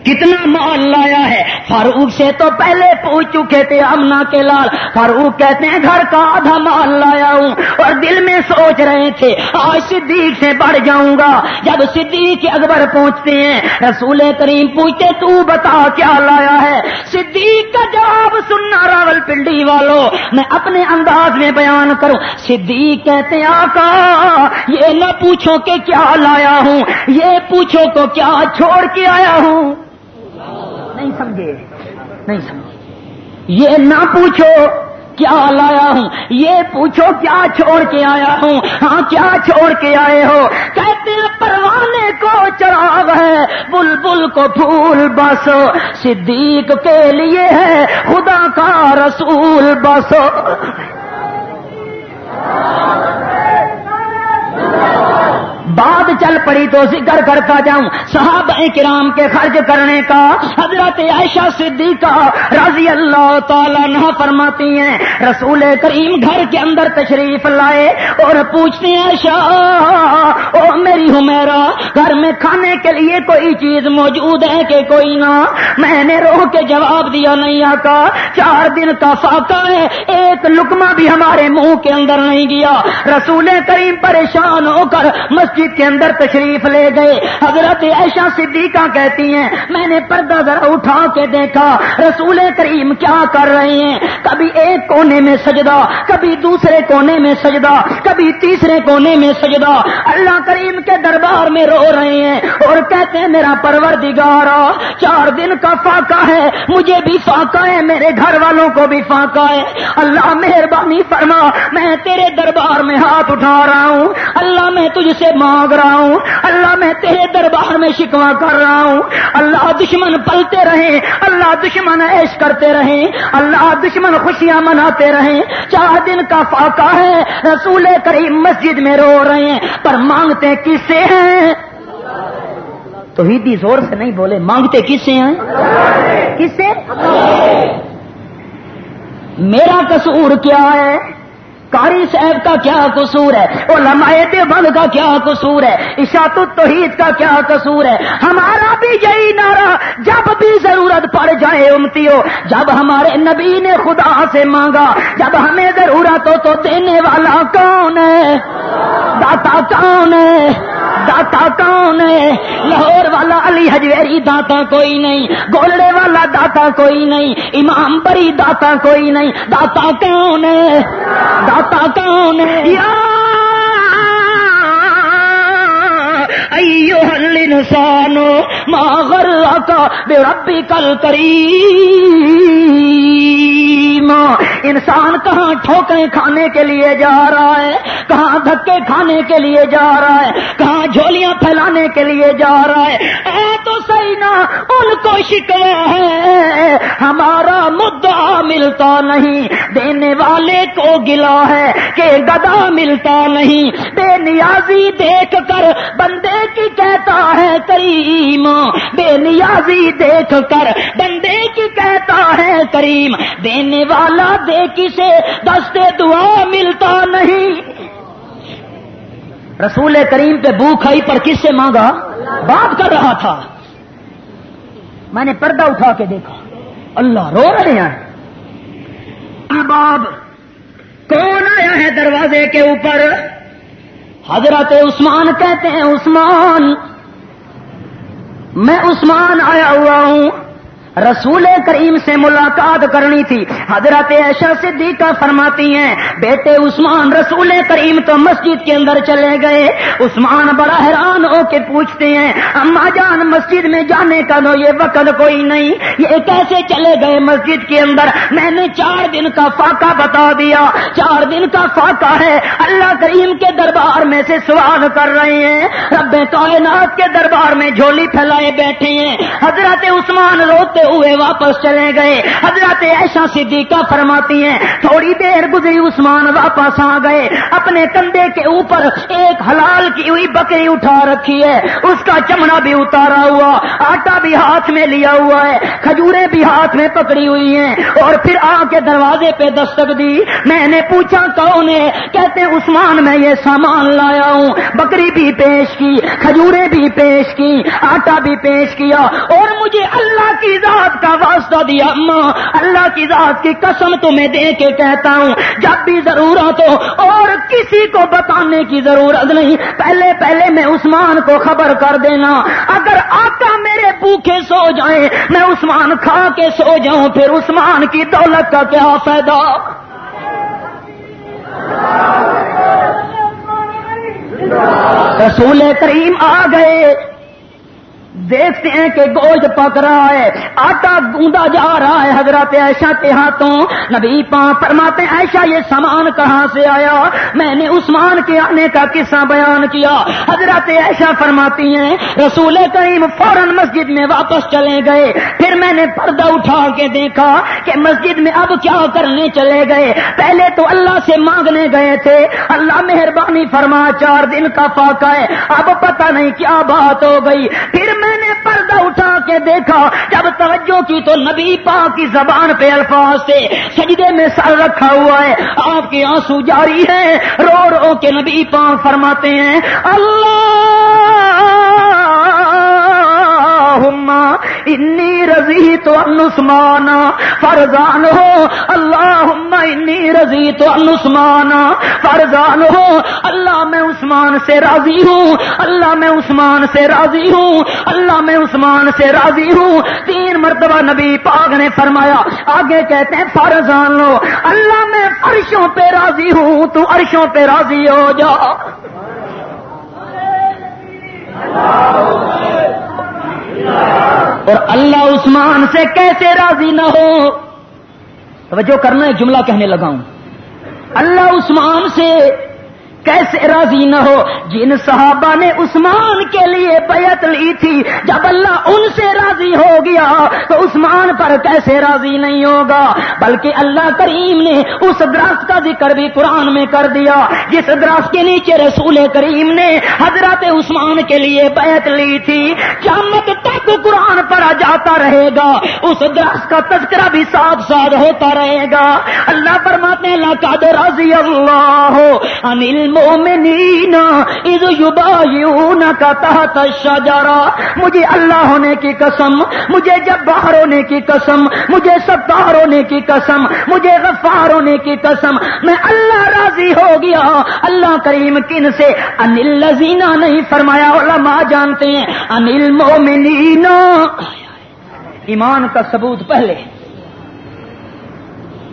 کتنا مال لایا ہے؟ فاروق سے تو پہلے پوچھ چکے تھے امنا کے لال۔ فاروق کہتے ہیں، گھر کا آدھا مال لایا ہوں اور دل میں سوچ رہے تھے، آج صدیق سے بڑھ جاؤں گا۔ جب صدیق اکبر پہنچتے ہیں، رسول کریم پوچھتے، تو بتا کیا لایا ہے؟ صدیق کا جواب سننا راول پنڈی والوں میں اپنے انداز میں بیان کروں۔ صدیق کہتے ہیں، آقا، یہ نہ پوچھو کہ کیا لایا ہوں، یہ پوچھو تو کیا چھوڑ کے آیا ہوں؟ نہیں سمجھے۔ نہیں سمجھے۔ یہ نہ پوچھو کیا لایا ہوں، یہ پوچھو کیا چھوڑ کے آیا ہوں۔ ہاں کیا چھوڑ کے آئے ہو؟ کہتے ہیں پروانے کو چراغ ہے بل بل کو پھول بس۔ صدیق کے لیے ہے، خدا کا رسول بس۔ بات چل پڑی تو ذکر کرتا جاؤں۔ صاحب کرام کے خرچ کرنے کا، حضرت عائشہ صدیقہ رضی اللہ تعالیٰ نہ فرماتی ہیں، رسول کریم گھر کے اندر تشریف لائے اور پوچھتے ہیں، عائشہ، او میری ہمیرا گھر میں کھانے کے لیے کوئی چیز موجود ہے کہ کوئی نہ؟ میں نے روح کے جواب دیا، نہیں آتا چار دن کا فاقہ ہے، ایک لکما بھی ہمارے منہ کے اندر نہیں گیا۔ رسول کریم پریشان ہو کر مسجد کے اندر تشریف لے گئے۔ حضرت ایشا صدیقہ کہتی ہیں، میں نے پردہ ذرا اٹھا کے دیکھا۔ رسول کریم کیا کر رہے ہیں؟ کبھی ایک کونے میں سجدہ، کبھی دوسرے کونے میں سجدہ، کبھی تیسرے کونے میں سجدہ۔ اللہ کریم کے دربار میں رو رہے ہیں اور کہتے ہیں، میرا پرور دگارا چار دن کا فاقہ ہے، مجھے بھی فاقہ ہے، میرے گھر والوں کو بھی فاقہ ہے۔ اللہ مہربانی فرما، میں تیرے دربار میں ہاتھ اٹھا رہا ہوں۔ اللہ میں تجھ سے مانگ رہا ہوں۔ اللہ میں تیرے دربار میں شکوا کر رہا ہوں۔ اللہ دشمن پلتے رہے اللہ دشمن ایش کرتے رہے اللہ دشمن خوشیاں مناتے رہے چار دن کا فاقہ ہے۔ رسول کریم مسجد میں رو رہے ہیں۔ پر مانگتے کس سے ہیں؟ تو ہی زور سے نہیں بولے۔ مانگتے کس سے ہیں؟ کس سے میرا قصور کیا ہے؟ کاری صاحب کا کیا قصور ہے؟ وہ لمایت بند کا کیا قصور ہے؟ اشاط التوحید کا کیا قصور ہے؟ ہمارا بھی یہی نعرہ جب بھی ضرورت پڑ جائے امتی ہو جب ہمارے نبی نے خدا سے مانگا، جب ہمیں ضرورت ہو تو دینے والا کون ہے؟ داتا کون ہے؟ داتا کون ہے؟ لاہور والا علی حجویری داتا کوئی نہیں، گولڑے والا داتا کوئی نہیں، امام بری داتا کوئی نہیں، داتا کون ہے؟ داتا کون ہے یا ایو ہل ما غرقا بے ربی کل کریم انسان کہاں ٹھوکریں کھانے کے لیے جا رہا ہے؟ کہاں دھکے کھانے کے لیے جا رہا ہے؟ کہاں جھولیاں پھیلانے کے لیے جا رہا ہے؟ اے تو صحیح نا، ان کو شکوا ہے۔ ہمارا مدعا ملتا نہیں، دینے والے کو گلا ہے کہ گدا ملتا نہیں۔ بے نیازی دیکھ کر بندے کی کہتا ہے کریم، بے نیازی دیکھ کر بندے کی کہتا ہے کریم۔ دینے والا دے کسے دستے دعا ملتا نہیں۔ رسول کریم پہ بو کھائی پر کس سے مانگا؟ بات کر رہا تھا۔ میں نے پردہ اٹھا کے دیکھا۔ اللہ رو رہے ہیں۔ باب کون آیا ہے دروازے کے اوپر؟ حضرت عثمان کہتے ہیں عثمان میں عثمان آیا ہوا ہوں۔ رسول کریم سے ملاقات کرنی تھی۔ حضرت ایشا صدیقہ فرماتی ہیں، بیٹے عثمان رسول کریم تو مسجد کے اندر چلے گئے۔ عثمان بڑا حیران ہو کے پوچھتے ہیں، اما جان، مسجد میں جانے کا تو یہ وقت کوئی نہیں، یہ کیسے چلے گئے مسجد کے اندر؟ میں نے چار دن کا فاقہ بتا دیا۔ چار دن کا فاقہ ہے۔ اللہ کریم کے دربار میں سے سوال کر رہے ہیں۔ رب کائنات کے دربار میں جھولی پھیلائے بیٹھے ہیں۔ حضرت عثمان روتے ہوئے واپس چلے گئے۔ حضرت ایشا صدیقہ فرماتی ہیں، تھوڑی دیر گزری، عثمان واپس آ گئے۔ اپنے کندھے کے اوپر ایک حلال کی ہوئی بکری اٹھا رکھی ہے۔ اس کا چمڑا بھی اتارا ہوا، آٹا بھی ہاتھ میں لیا ہوا ہے۔ کھجورے بھی ہاتھ میں پکڑی ہوئی ہیں۔ اور پھر آ کے دروازے پہ دستک دی۔ میں نے پوچھا، کون ہے؟ کہتے عثمان، میں یہ سامان لایا ہوں۔ بکری بھی پیش کی کھجورے بھی پیش کی، آٹا بھی پیش کیا۔ اور مجھے اللہ کی ذات ذات کا واسطہ دیا، ماں، اللہ کی ذات کی قسم تمہیں دے کے کہتا ہوں، جب بھی ضرورت ہو، اور کسی کو بتانے کی ضرورت نہیں، پہلے پہلے میں عثمان کو خبر کر دینا۔ اگر آقا میرے بھوکے سو جائیں، میں عثمان کھا کے سو جاؤں، پھر عثمان کی دولت کا کیا فائدہ؟ رسول کریم آ گئے۔ دیکھتے ہیں کہ گوشت پک رہا ہے، آٹا گوندا جا رہا ہے حضرت عائشہ کے ہاتھوں۔ نبی پاں فرماتے ہیں، عائشہ یہ سامان کہاں سے آیا؟ میں نے عثمان کے آنے کا قصہ بیان کیا۔ حضرت عائشہ فرماتی ہیں، رسول کریم فوراً مسجد میں واپس چلے گئے۔ پھر میں نے پردہ اٹھا کے دیکھا کہ مسجد میں اب کیا کرنے چلے گئے۔ پہلے تو اللہ سے مانگنے گئے تھے۔ اللہ مہربانی فرما، چار دن کا فاقہ ہے۔ اب پتہ نہیں کیا بات ہو گئی۔ پھر میں نے پردہ اٹھا کے دیکھا جب توجہ کی تو نبی پاک کی زبان پہ الفاظ سے سجدے میں سر رکھا ہوا ہے، آپ کے آنسو جاری ہے رو رو کے نبی پاک فرماتے ہیں، اللہ انی رضی تو انسمان فرزان ہو اللہ انی رضی تو انسمان فرزان ہو، اللہ میں عثمان سے راضی ہوں، اللہ میں عثمان سے راضی ہوں، اللہ میں عثمان سے راضی ہوں۔ تین مرتبہ نبی پاک نے فرمایا، آگے کہتے ہیں، فرزان لو اللہ میں عرشوں پہ راضی ہوں، تو عرشوں پہ راضی ہو جا۔ اور اللہ عثمان سے کیسے راضی نہ ہو؟ توجہ کرنا ہے جملہ کہنے لگا ہوں۔ اللہ عثمان سے کیسے راضی نہ ہو؟ جن صحابہ نے عثمان کے لیے بیعت لی تھی، جب اللہ ان سے راضی ہو گیا تو عثمان پر کیسے راضی نہیں ہوگا؟ بلکہ اللہ کریم نے اس درخت کا ذکر بھی قرآن میں کر دیا، جس درخت کے نیچے رسول کریم نے حضرت عثمان کے لیے بیعت لی تھی۔ قیامت تک قرآن پڑھا جاتا رہے گا، اس درخت کا تذکرہ بھی ساتھ ساتھ ہوتا رہے گا۔ اللہ فرماتے ہیں اللہ کا راضی اللہ انل المؤمنین اذ یبایعون کا تحت الشجرہ۔ مجھے اللہ ہونے کی قسم، مجھے جبار ہونے کی قسم، مجھے ستار ہونے کی قسم، مجھے غفار ہونے کی قسم۔ میں اللہ راضی ہو گیا۔ اللہ کریم کن سے؟ انل لذینا نہیں فرمایا، علماء جانتے ہیں۔ انل مومنین ایمان کا ثبوت پہلے۔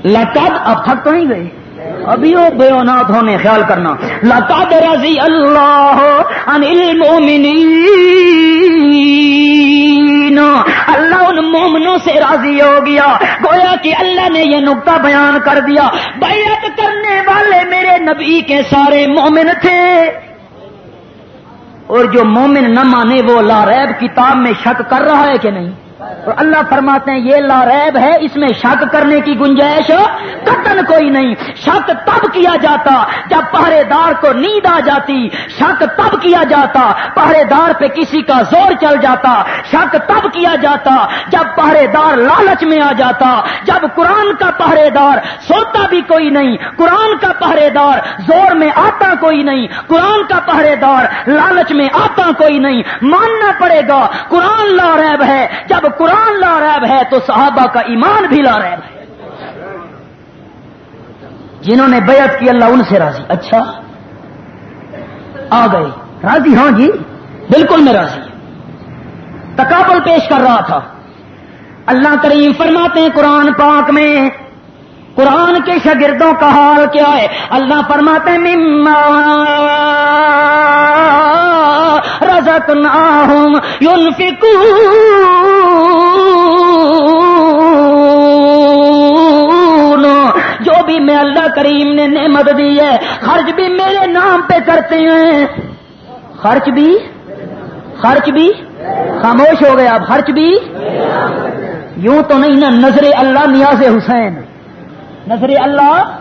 لقد اب تھک تو نہیں گئے۔ ابھی وہ بے اونات ہونے خیال کرنا۔ لقد رضی اللہ عن المؤمنین اللہ ان مومنوں سے راضی ہو گیا۔ گویا کہ اللہ نے یہ نقطہ بیان کر دیا۔ بیعت کرنے والے میرے نبی کے سارے مومن تھے۔ اور جو مومن نہ مانے وہ لا ریب کتاب میں شک کر رہا ہے کہ نہیں؟ اور اللہ فرماتے ہیں، یہ لاریب ہے، اس میں شک کرنے کی گنجائش قطن کوئی نہیں۔ شک تب کیا جاتا جب پہرے دار کو نیند آ جاتی۔ شک تب کیا جاتا پہرے دار پہ کسی کا زور چل جاتا۔ شک تب کیا جاتا جب پہرے دار لالچ میں آ جاتا۔ جب قرآن کا پہرے دار سوتا بھی کوئی نہیں۔ قرآن کا پہرے دار زور میں آتا کوئی نہیں۔ قرآن کا پہرے دار لالچ میں آتا کوئی نہیں۔ ماننا پڑے گا، قرآن لا ریب ہے۔ جب قرآن لا ریب ہے تو صحابہ کا ایمان بھی لا ریب ہے۔ جنہوں نے بیعت کی اللہ ان سے راضی۔ اچھا۔ آ گئے۔ راضی ہاں جی؟ بالکل میں راضی۔ تقابل پیش کر رہا تھا۔ اللہ کریم فرماتے ہیں قرآن پاک میں، قرآن کے شاگردوں کا حال کیا ہے؟ اللہ فرماتے ہیں، مما رزت ناہم جو بھی میں اللہ کریم نے نعمت دی ہے، خرچ بھی میرے نام پہ کرتے ہیں۔ خرچ بھی؟ خرچ بھی؟ خاموش ہو گیا اب خرچ بھی؟ یوں تو نہیں نا، نظر اللہ نیاز حسین۔ نظر اللہ؟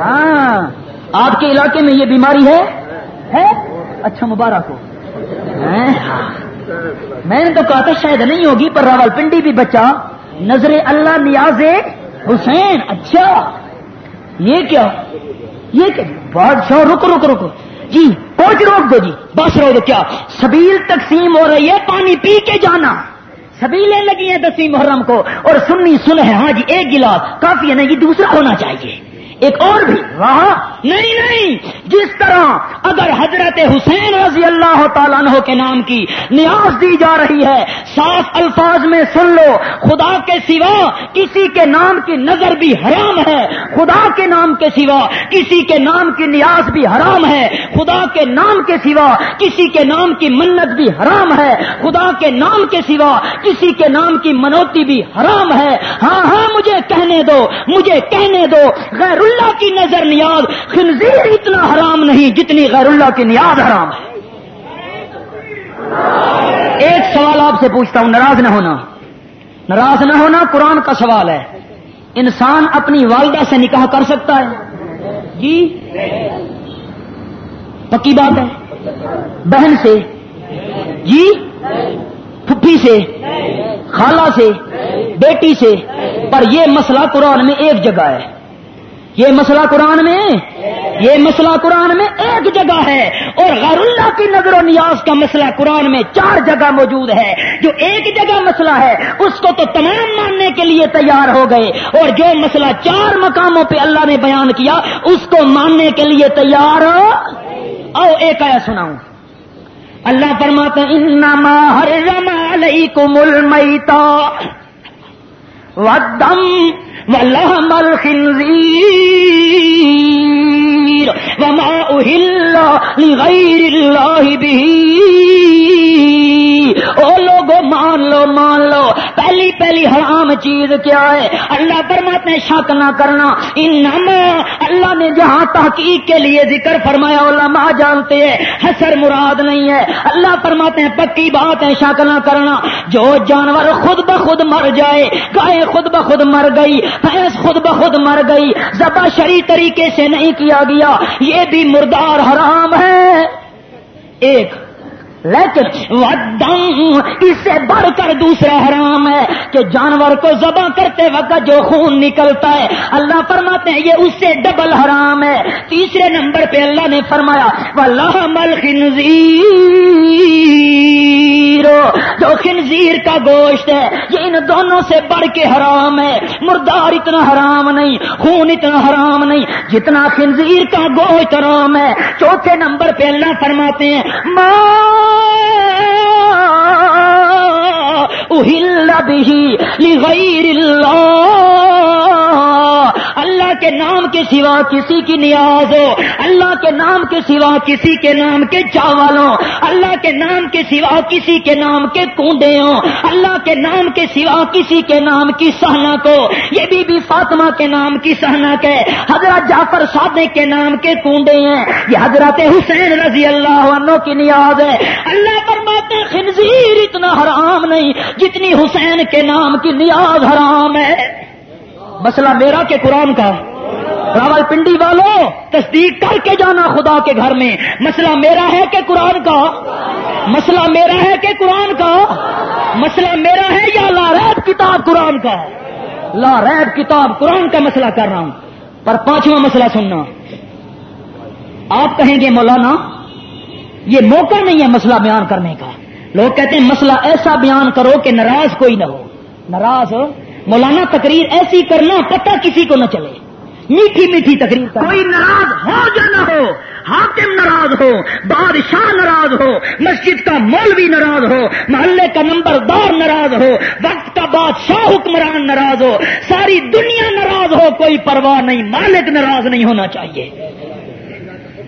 ہاں۔ آپ کے علاقے میں یہ بیماری ہے؟ اچھا مبارک ہو۔ میں نے تو کہا تھا شاید نہیں ہوگی، پر راول پنڈی بھی بچا۔ نظر اللہ نیاز حسین اچھا۔ یہ کیا؟ یہ کیا بادشاہ رکو رکو رکو جی پہنچ روک دو جی۔ بس رو دو کیا؟ سبیل تقسیم ہو رہی ہے، پانی پی کے جانا۔ سبیلیں لگی ہیں دسویں محرم کو اور سننی سن ہے ہاں جی ایک گلاس۔ کافی ہے، نہیں جی دوسرا ہونا چاہیے۔ ایک اور بھی وہاں نہیں نہیں۔ جس طرح اگر حضرت حسین رضی اللہ تعالیٰ عنہ کے نام کی نیاز دی جا رہی ہے صاف الفاظ میں سن لو۔ خدا کے سوا کسی کے نام کی نظر بھی حرام ہے۔ خدا کے نام کے سوا کسی کے نام کی نیاز بھی حرام ہے۔ خدا کے نام کے سوا کسی کے نام کی منت بھی حرام ہے۔ خدا کے نام کے سوا کسی کے نام کی منوتی بھی حرام ہے۔ ہاں ہاں۔ مجھے کہنے دو، مجھے کہنے دو غیر اللہ کی نظر نیاز، خنزیر اتنا حرام نہیں جتنی غیر اللہ کی نیاز حرام ہے۔ ایک سوال آپ سے پوچھتا ہوں، ناراض نہ ہونا۔ ناراض نہ ہونا قرآن کا سوال ہے۔ انسان اپنی والدہ سے نکاح کر سکتا ہے؟ جی؟ پکی بات ہے۔ بہن سے؟ جی؟ پھپھی سے، خالہ سے، بیٹی سے، پر یہ مسئلہ قرآن میں ایک جگہ ہے۔ یہ مسئلہ قرآن میں، یہ مسئلہ قرآن میں ایک جگہ ہے۔ اور غیر اللہ کی نظر و نیاز کا مسئلہ قرآن میں چار جگہ موجود ہے۔ جو ایک جگہ مسئلہ ہے، اس کو تو تمام ماننے کے لیے تیار ہو گئے۔ اور جو مسئلہ چار مقاموں پہ اللہ نے بیان کیا، اس کو ماننے کے لیے تیار ہو۔ او ایک آیا سناؤں۔ اللہ فرماتا انما حرم علیکم المیتا والدم ولحم الخنزیر وما اہل لغیر اللہ بھی او لوگو، مان لو مان لو۔ پہلی پہلی حرام چیز کیا ہے؟ اللہ فرماتے ہیں، شک نہ کرنا۔ انما اللہ نے جہاں تحقیق کے لیے ذکر فرمایا، علماء جانتے ہیں حسر مراد نہیں ہے۔ اللہ فرماتے ہیں، پکی بات ہے، شک نہ کرنا۔ جو جانور خود بخود مر جائے، گائے خود بخود مر گئی، بھینس خود بخود مر گئی زبا شری طریقے سے نہیں کیا گیا، یہ بھی مردار حرام ہے۔ ایک لیکن ودم اس سے بڑھ کر دوسرا حرام ہے کہ جانور کو ذبح کرتے وقت جو خون نکلتا ہے، اللہ فرماتے ہیں یہ اس سے ڈبل حرام ہے۔ تیسرے نمبر پہ اللہ نے فرمایا اللہ مل جو خنزیر کا گوشت ہے، یہ ان دونوں سے بڑھ کے حرام ہے۔ مردار اتنا حرام نہیں، خون اتنا حرام نہیں۔ جتنا خنزیر کا گوشت حرام ہے۔ چوتھے نمبر پہ اللہ فرماتے ہیں ماں لغیر اللہ اللہ کے نام کے سوا کسی کی نیاز ہو اللہ کے نام کے سوا کسی کے نام کے چاول ہو اللہ کے نام کے سوا کسی کے نام کے کنڈے ہوں اللہ کے نام کے سوا کسی کے نام کی سہنا کو یہ بی بی فاطمہ کے نام کی سہنک ہے حضرت جعفر صادق کے نام کے کنڈے ہیں یہ حضرت حسین رضی اللہ عنہ کی نیاز ہے اللہ پر فرماتے ہیں خنزیر اتنا حرام نہیں جتنی حسین کے نام کی نیاز حرام ہے مسئلہ میرا کہ قرآن کا راول پنڈی والوں، تصدیق کر کے جانا خدا کے گھر میں۔ مسئلہ میرا ہے کہ قرآن کا۔ مسئلہ میرا ہے کہ قرآن کا۔ مسئلہ میرا ہے یا لا ریب کتاب قرآن کا لا ریب کتاب قرآن کا مسئلہ کر رہا ہوں۔ پر پانچواں مسئلہ سننا۔ آپ کہیں گے، مولانا، یہ موقع نہیں ہے مسئلہ بیان کرنے کا۔ لوگ کہتے ہیں، مسئلہ ایسا بیان کرو کہ ناراض کوئی نہ ہو۔ ناراض ہو مولانا تقریر ایسی کرنا پتہ کسی کو نہ چلے۔ میٹھی میٹھی تقریر کوئی ناراض ہو یا نہ ہو، حاکم ناراض ہو، بادشاہ ناراض ہو، مسجد کا مولوی ناراض ہو، محلے کا نمبر دار ناراض ہو، وقت کا بادشاہ حکمران ناراض ہو، ساری دنیا ناراض ہو، کوئی پرواہ نہیں، مالک ناراض نہیں ہونا چاہیے۔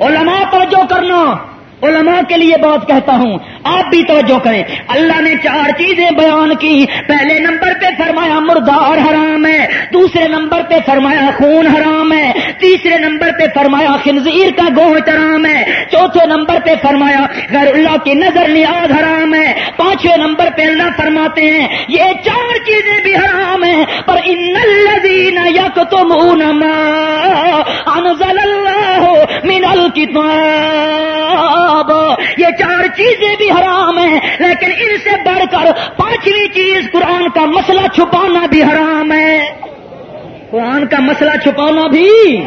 علماء توجہ کرنا۔ علماء کے لیے بات کہتا ہوں۔ آپ بھی توجہ کریں۔ اللہ نے چار چیزیں بیان کی۔ پہلے نمبر پہ فرمایا مردار حرام ہے۔ دوسرے نمبر پہ فرمایا خون حرام ہے۔ تیسرے نمبر پہ فرمایا خنزیر کا گوشت حرام ہے۔ چوتھے نمبر پہ فرمایا غیر اللہ کی نظر نیاز حرام ہے۔ پانچویں نمبر پہ اللہ فرماتے ہیں، یہ چار چیزیں بھی حرام ہیں۔ پر ان الذین یکتمون ما انزل اللہ من الکتاب۔ یہ چار چیزیں بھی حرام ہیں، لیکن ان سے بڑھ کر پانچویں چیز قرآن کا مسئلہ چھپانا بھی حرام ہے۔ قرآن کا مسئلہ چھپانا بھی۔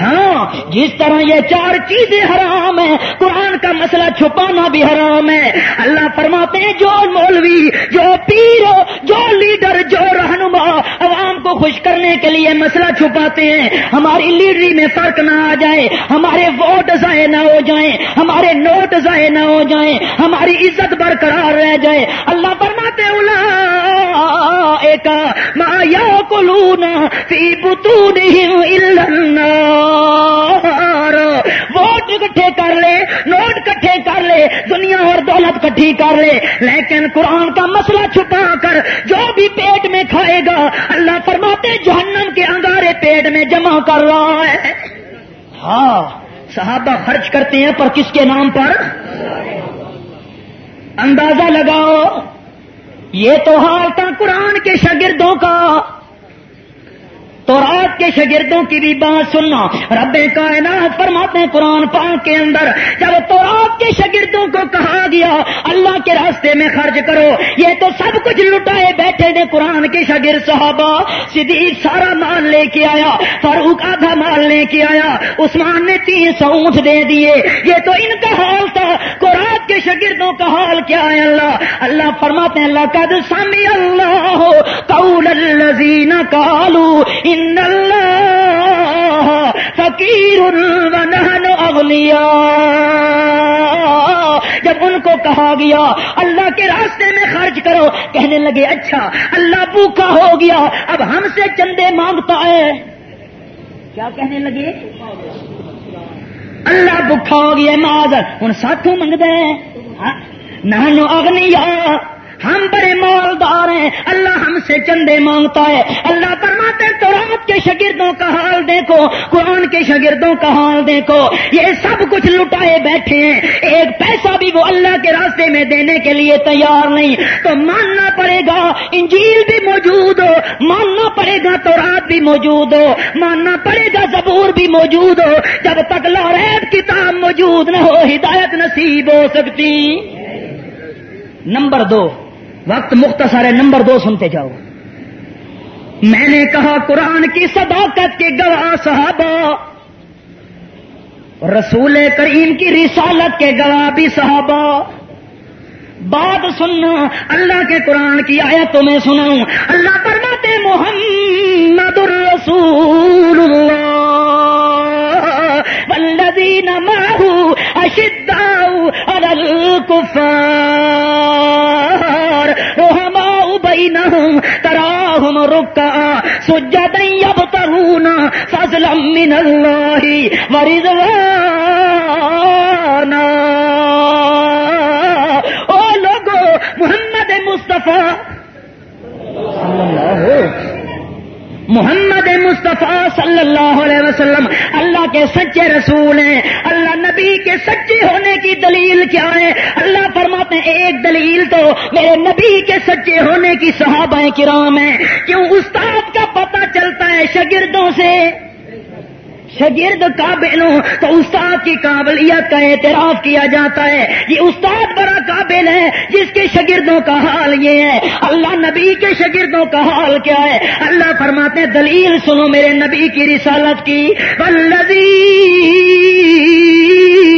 ہاں جس طرح یہ چار چیزیں حرام ہیں، قرآن کا مسئلہ چھپانا بھی حرام ہے۔ اللہ فرماتے ہیں، جو مولوی، جو پیر، جو لیڈر، جو رہنما عوام کو خوش کرنے کے لیے مسئلہ چھپاتے ہیں، ہماری لیڈری میں فرق نہ آ جائے، ہمارے ووٹ ضائع نہ ہو جائیں، ہمارے نوٹ ضائع نہ ہو جائیں، ہماری عزت برقرار رہ جائے۔ اللہ فرماتے اولا ایک ما یاکلون فی بطونہم الا النار. ووٹ اکٹھے کر لے، نوٹ کٹھے کر لے، دنیا اور دولت کٹھی کر لے، لیکن قرآن کا مسئلہ چھپا کر جو بھی پیٹ میں کھائے گا، اللہ فرماتے جہنم کے انگارے پیٹ میں جمع کر رہا ہے۔ ہاں صحابہ خرچ کرتے ہیں، پر کس کے نام پر؟ اندازہ لگاؤ، یہ تو حال تھا قرآن کے شاگردوں کا۔ تو رات کے شاگردوں کی بھی بات سننا۔ رب کائنات فرماتے ہیں قرآن پاک کے اندر، جب تورات کے شاگردوں کو کہا گیا، اللہ کے راستے میں خرچ کرو۔ یہ تو سب کچھ لٹائے بیٹھے نے قرآن کے شاگرد صحابہ۔ صدیق سارا مال لے کے آیا، فاروق آدھا مال لے کے آیا۔ عثمان نے تین سو اونٹ دے دیے۔ یہ تو ان کا حال تھا۔ قرآن کے شاگردوں کا حال کیا ہے اللہ؟ اللہ فرماتے ہیں اللہ قد سمی اللہ قول الذین کالو ان اللہ فقیر ونحن اغنیاء جب ان کو کہا گیا، اللہ کے راستے میں خرچ کرو، کہنے لگے اچھا اللہ بھوکا ہو گیا، اب ہم سے چندے مانگتا ہے۔ کیا کہنے لگے؟ اللہ بکھا ہو گیا معذر ہوں ساتھوں منگتا ہے نہ اگنی ہم بڑے مالدار ہیں، اللہ ہم سے چندے مانگتا ہے۔ اللہ فرماتے تو رات کے شاگردوں کا حال دیکھو، قرآن کے شاگردوں کا حال دیکھو۔ یہ سب کچھ لٹائے بیٹھے ہیں۔ ایک پیسہ بھی وہ اللہ کے راستے میں دینے کے لیے تیار نہیں۔ تو ماننا پڑے گا، انجیل بھی موجود ہو۔ ماننا پڑے گا تو رات بھی موجود ہو۔ ماننا پڑے گا، زبور بھی موجود ہو۔ جب تک لوریت کتاب موجود نہ ہو، ہدایت نصیب ہو سکتی۔ نمبر دو۔ وقت مختصر ہے نمبر دو سنتے جاؤ۔ میں نے کہا، قرآن کی صداقت کے گواہ صحابہ۔ رسول کریم کی رسالت کے گواہ بھی صحابہ۔ بات سننا، اللہ کے قرآن کی آیتوں میں سناؤں۔ اللہ فرماتے، محمد الرسول اللہ۔ والذین معه اشداء على الكفار. رحماء بينهم، تراهم ركعا، سجدا يبتغون فضلا من الله ورضوانا. او لوگو، محمد مصطفیٰ محمد مصطفیٰ صلی اللہ علیہ وسلم، اللہ کے سچے رسول ہیں، اللہ نبی کے سچے ہونے کی دلیل کیا ہے اللہ فرماتے ہیں، ایک دلیل تو میرے نبی کے سچے ہونے کی صحابہ کرام ہیں۔ کیوں استاد کا پتہ چلتا ہے شاگردوں سے؟ شگرد قابل ہوں تو استاد کی قابلیت کا اعتراف کیا جاتا ہے۔ یہ استاد بڑا قابل ہے، جس کے شاگردوں کا حال یہ ہے۔ اللہ نبی کے شاگردوں کا حال کیا ہے؟ اللہ فرماتے ہیں، دلیل سنو میرے نبی کی رسالت کی۔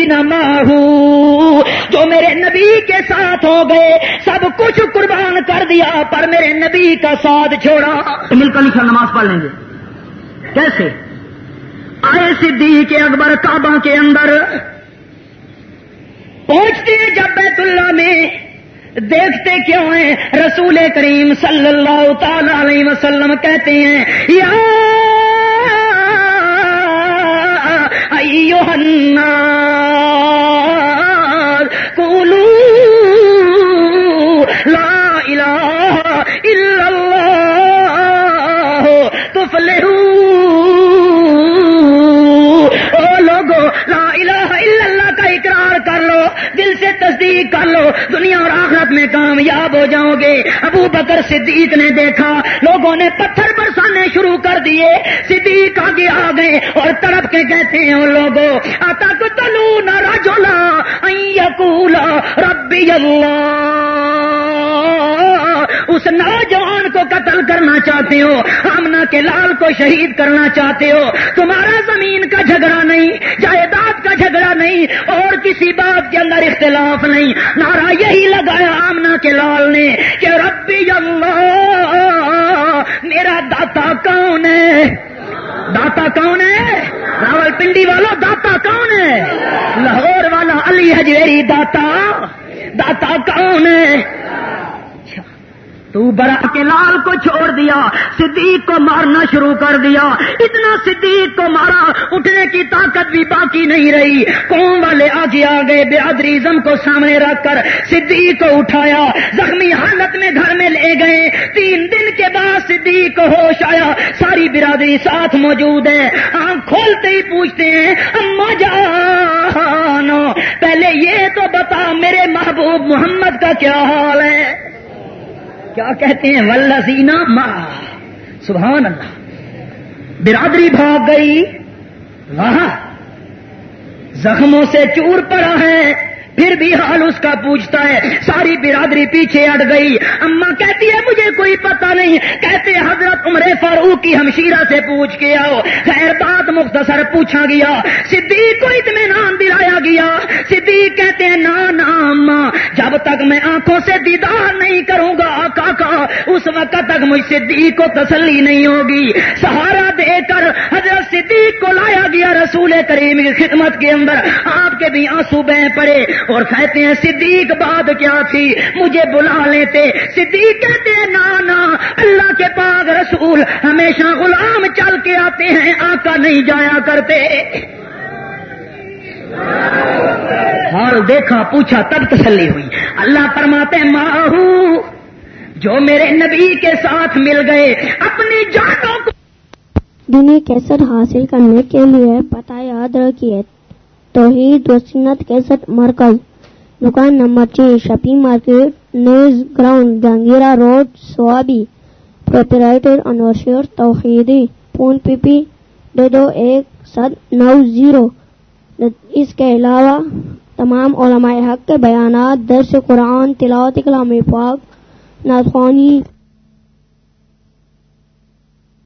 نماہو جو میرے نبی کے ساتھ ہو گئے، سب کچھ قربان کر دیا، پر میرے نبی کا ساتھ چھوڑا۔ مل کر نماز پڑھ لیں گے۔ کیسے؟ آئے صدیق اکبر کعبہ کے اندر۔ پہنچتے ہیں جب بیت اللہ میں۔ دیکھتے کیوں ہیں؟ رسول کریم صلی اللہ تعالی علیہ وسلم کہتے ہیں، یا الناس لا الہ الا اللہ تفلحون۔ تصدیق کر لو۔ دنیا اور آخرت میں کامیاب ہو جاؤ گے۔ ابو بکر صدیق نے دیکھا۔ لوگوں نے پتھر برسانے شروع کر دیے۔ صدیق آگے آ گئے اور تڑپ کے کہتے ہیں لوگوں اتک تلو نہ رجولا ربی اللہ اس نوجوان کو قتل کرنا چاہتے ہو آمنا کے لال کو شہید کرنا چاہتے ہو۔ تمہارا زمین کا جھگڑا نہیں، جائیداد کا جھگڑا نہیں، اور کسی بات کے اندر اختلاف نہیں۔ نارا یہی لگایا آمنا کے لال نے کہ ربی اللہ، میرا داتا کون ہے؟ داتا کون ہے؟ راول پنڈی والا داتا کون ہے؟ لاہور والا علی حجویری داتا داتا کون ہے؟ تو برا کے لال کو چھوڑ دیا، صدیق کو مارنا شروع کر دیا۔ اتنا صدیق کو مارا، اٹھنے کی طاقت بھی باقی نہیں رہی۔ قوم والے آگے آ گئے بےادریزم کو سامنے رکھ کر صدیق کو اٹھایا۔ زخمی حالت میں گھر میں لے گئے۔ تین دن کے بعد صدیق کو ہوش آیا۔ ساری برادری ساتھ موجود ہے آنکھ کھولتے ہی پوچھتے ہیں، اما جانو، پہلے یہ تو بتا میرے محبوب محمد کا کیا حال ہے؟ کیا کہتے ہیں؟ ولزینا ماں سبحان اللہ۔ برادری بھاگ گئی۔ وہاں زخموں سے چور پڑا ہے۔ پھر بھی حال اس کا پوچھتا ہے، ساری برادری پیچھے اٹ گئی۔ اما کہتی ہے، مجھے کوئی پتا نہیں۔ کہتے حضرت عمر فاروق کی ہمشیرہ سے پوچھ کے آؤ۔ خیر بات مختصر پوچھا گیا۔ صدیق کو اطمینان دلایا گیا۔ صدیق کہتے ہیں، نا اما جب تک میں آنکھوں سے دیدار نہیں کروں گا آقا کا، اس وقت تک مجھ صدیق کو تسلی نہیں ہوگی۔ سہارا دے کر حضرت صدیق کو لایا گیا رسول کریم کی خدمت کے اندر۔ آپ کے بھی آنسو بہ پڑے۔ اور کہتے ہیں، صدیق بات کیا تھی؟ مجھے بلا لیتے۔ صدیق کہتے ہیں نانا اللہ کے پاک رسول ہمیشہ غلام چل کے آتے ہیں، آقا نہیں جایا کرتے۔ حال دیکھا، پوچھا، تب تسلی ہوئی۔ اللہ فرماتے ماہو، جو میرے نبی کے ساتھ مل گئے، اپنی جانوں کو دنیا کیسٹ حاصل کرنے کے لیے پتہ یاد رکھیے توحید و سنت کیسٹ مرکز۔ دکان نمبر چھ شپی market news ground, Jahangira road, Swabi. Proprietor Anwar Sher Tauhidi. Phone پی پی دو دو ایک سات نو زیرو۔ اس کے علاوہ تمام علماء حق کے بیانات، درس قرآن، تلاوت کلام پاک ناخوانی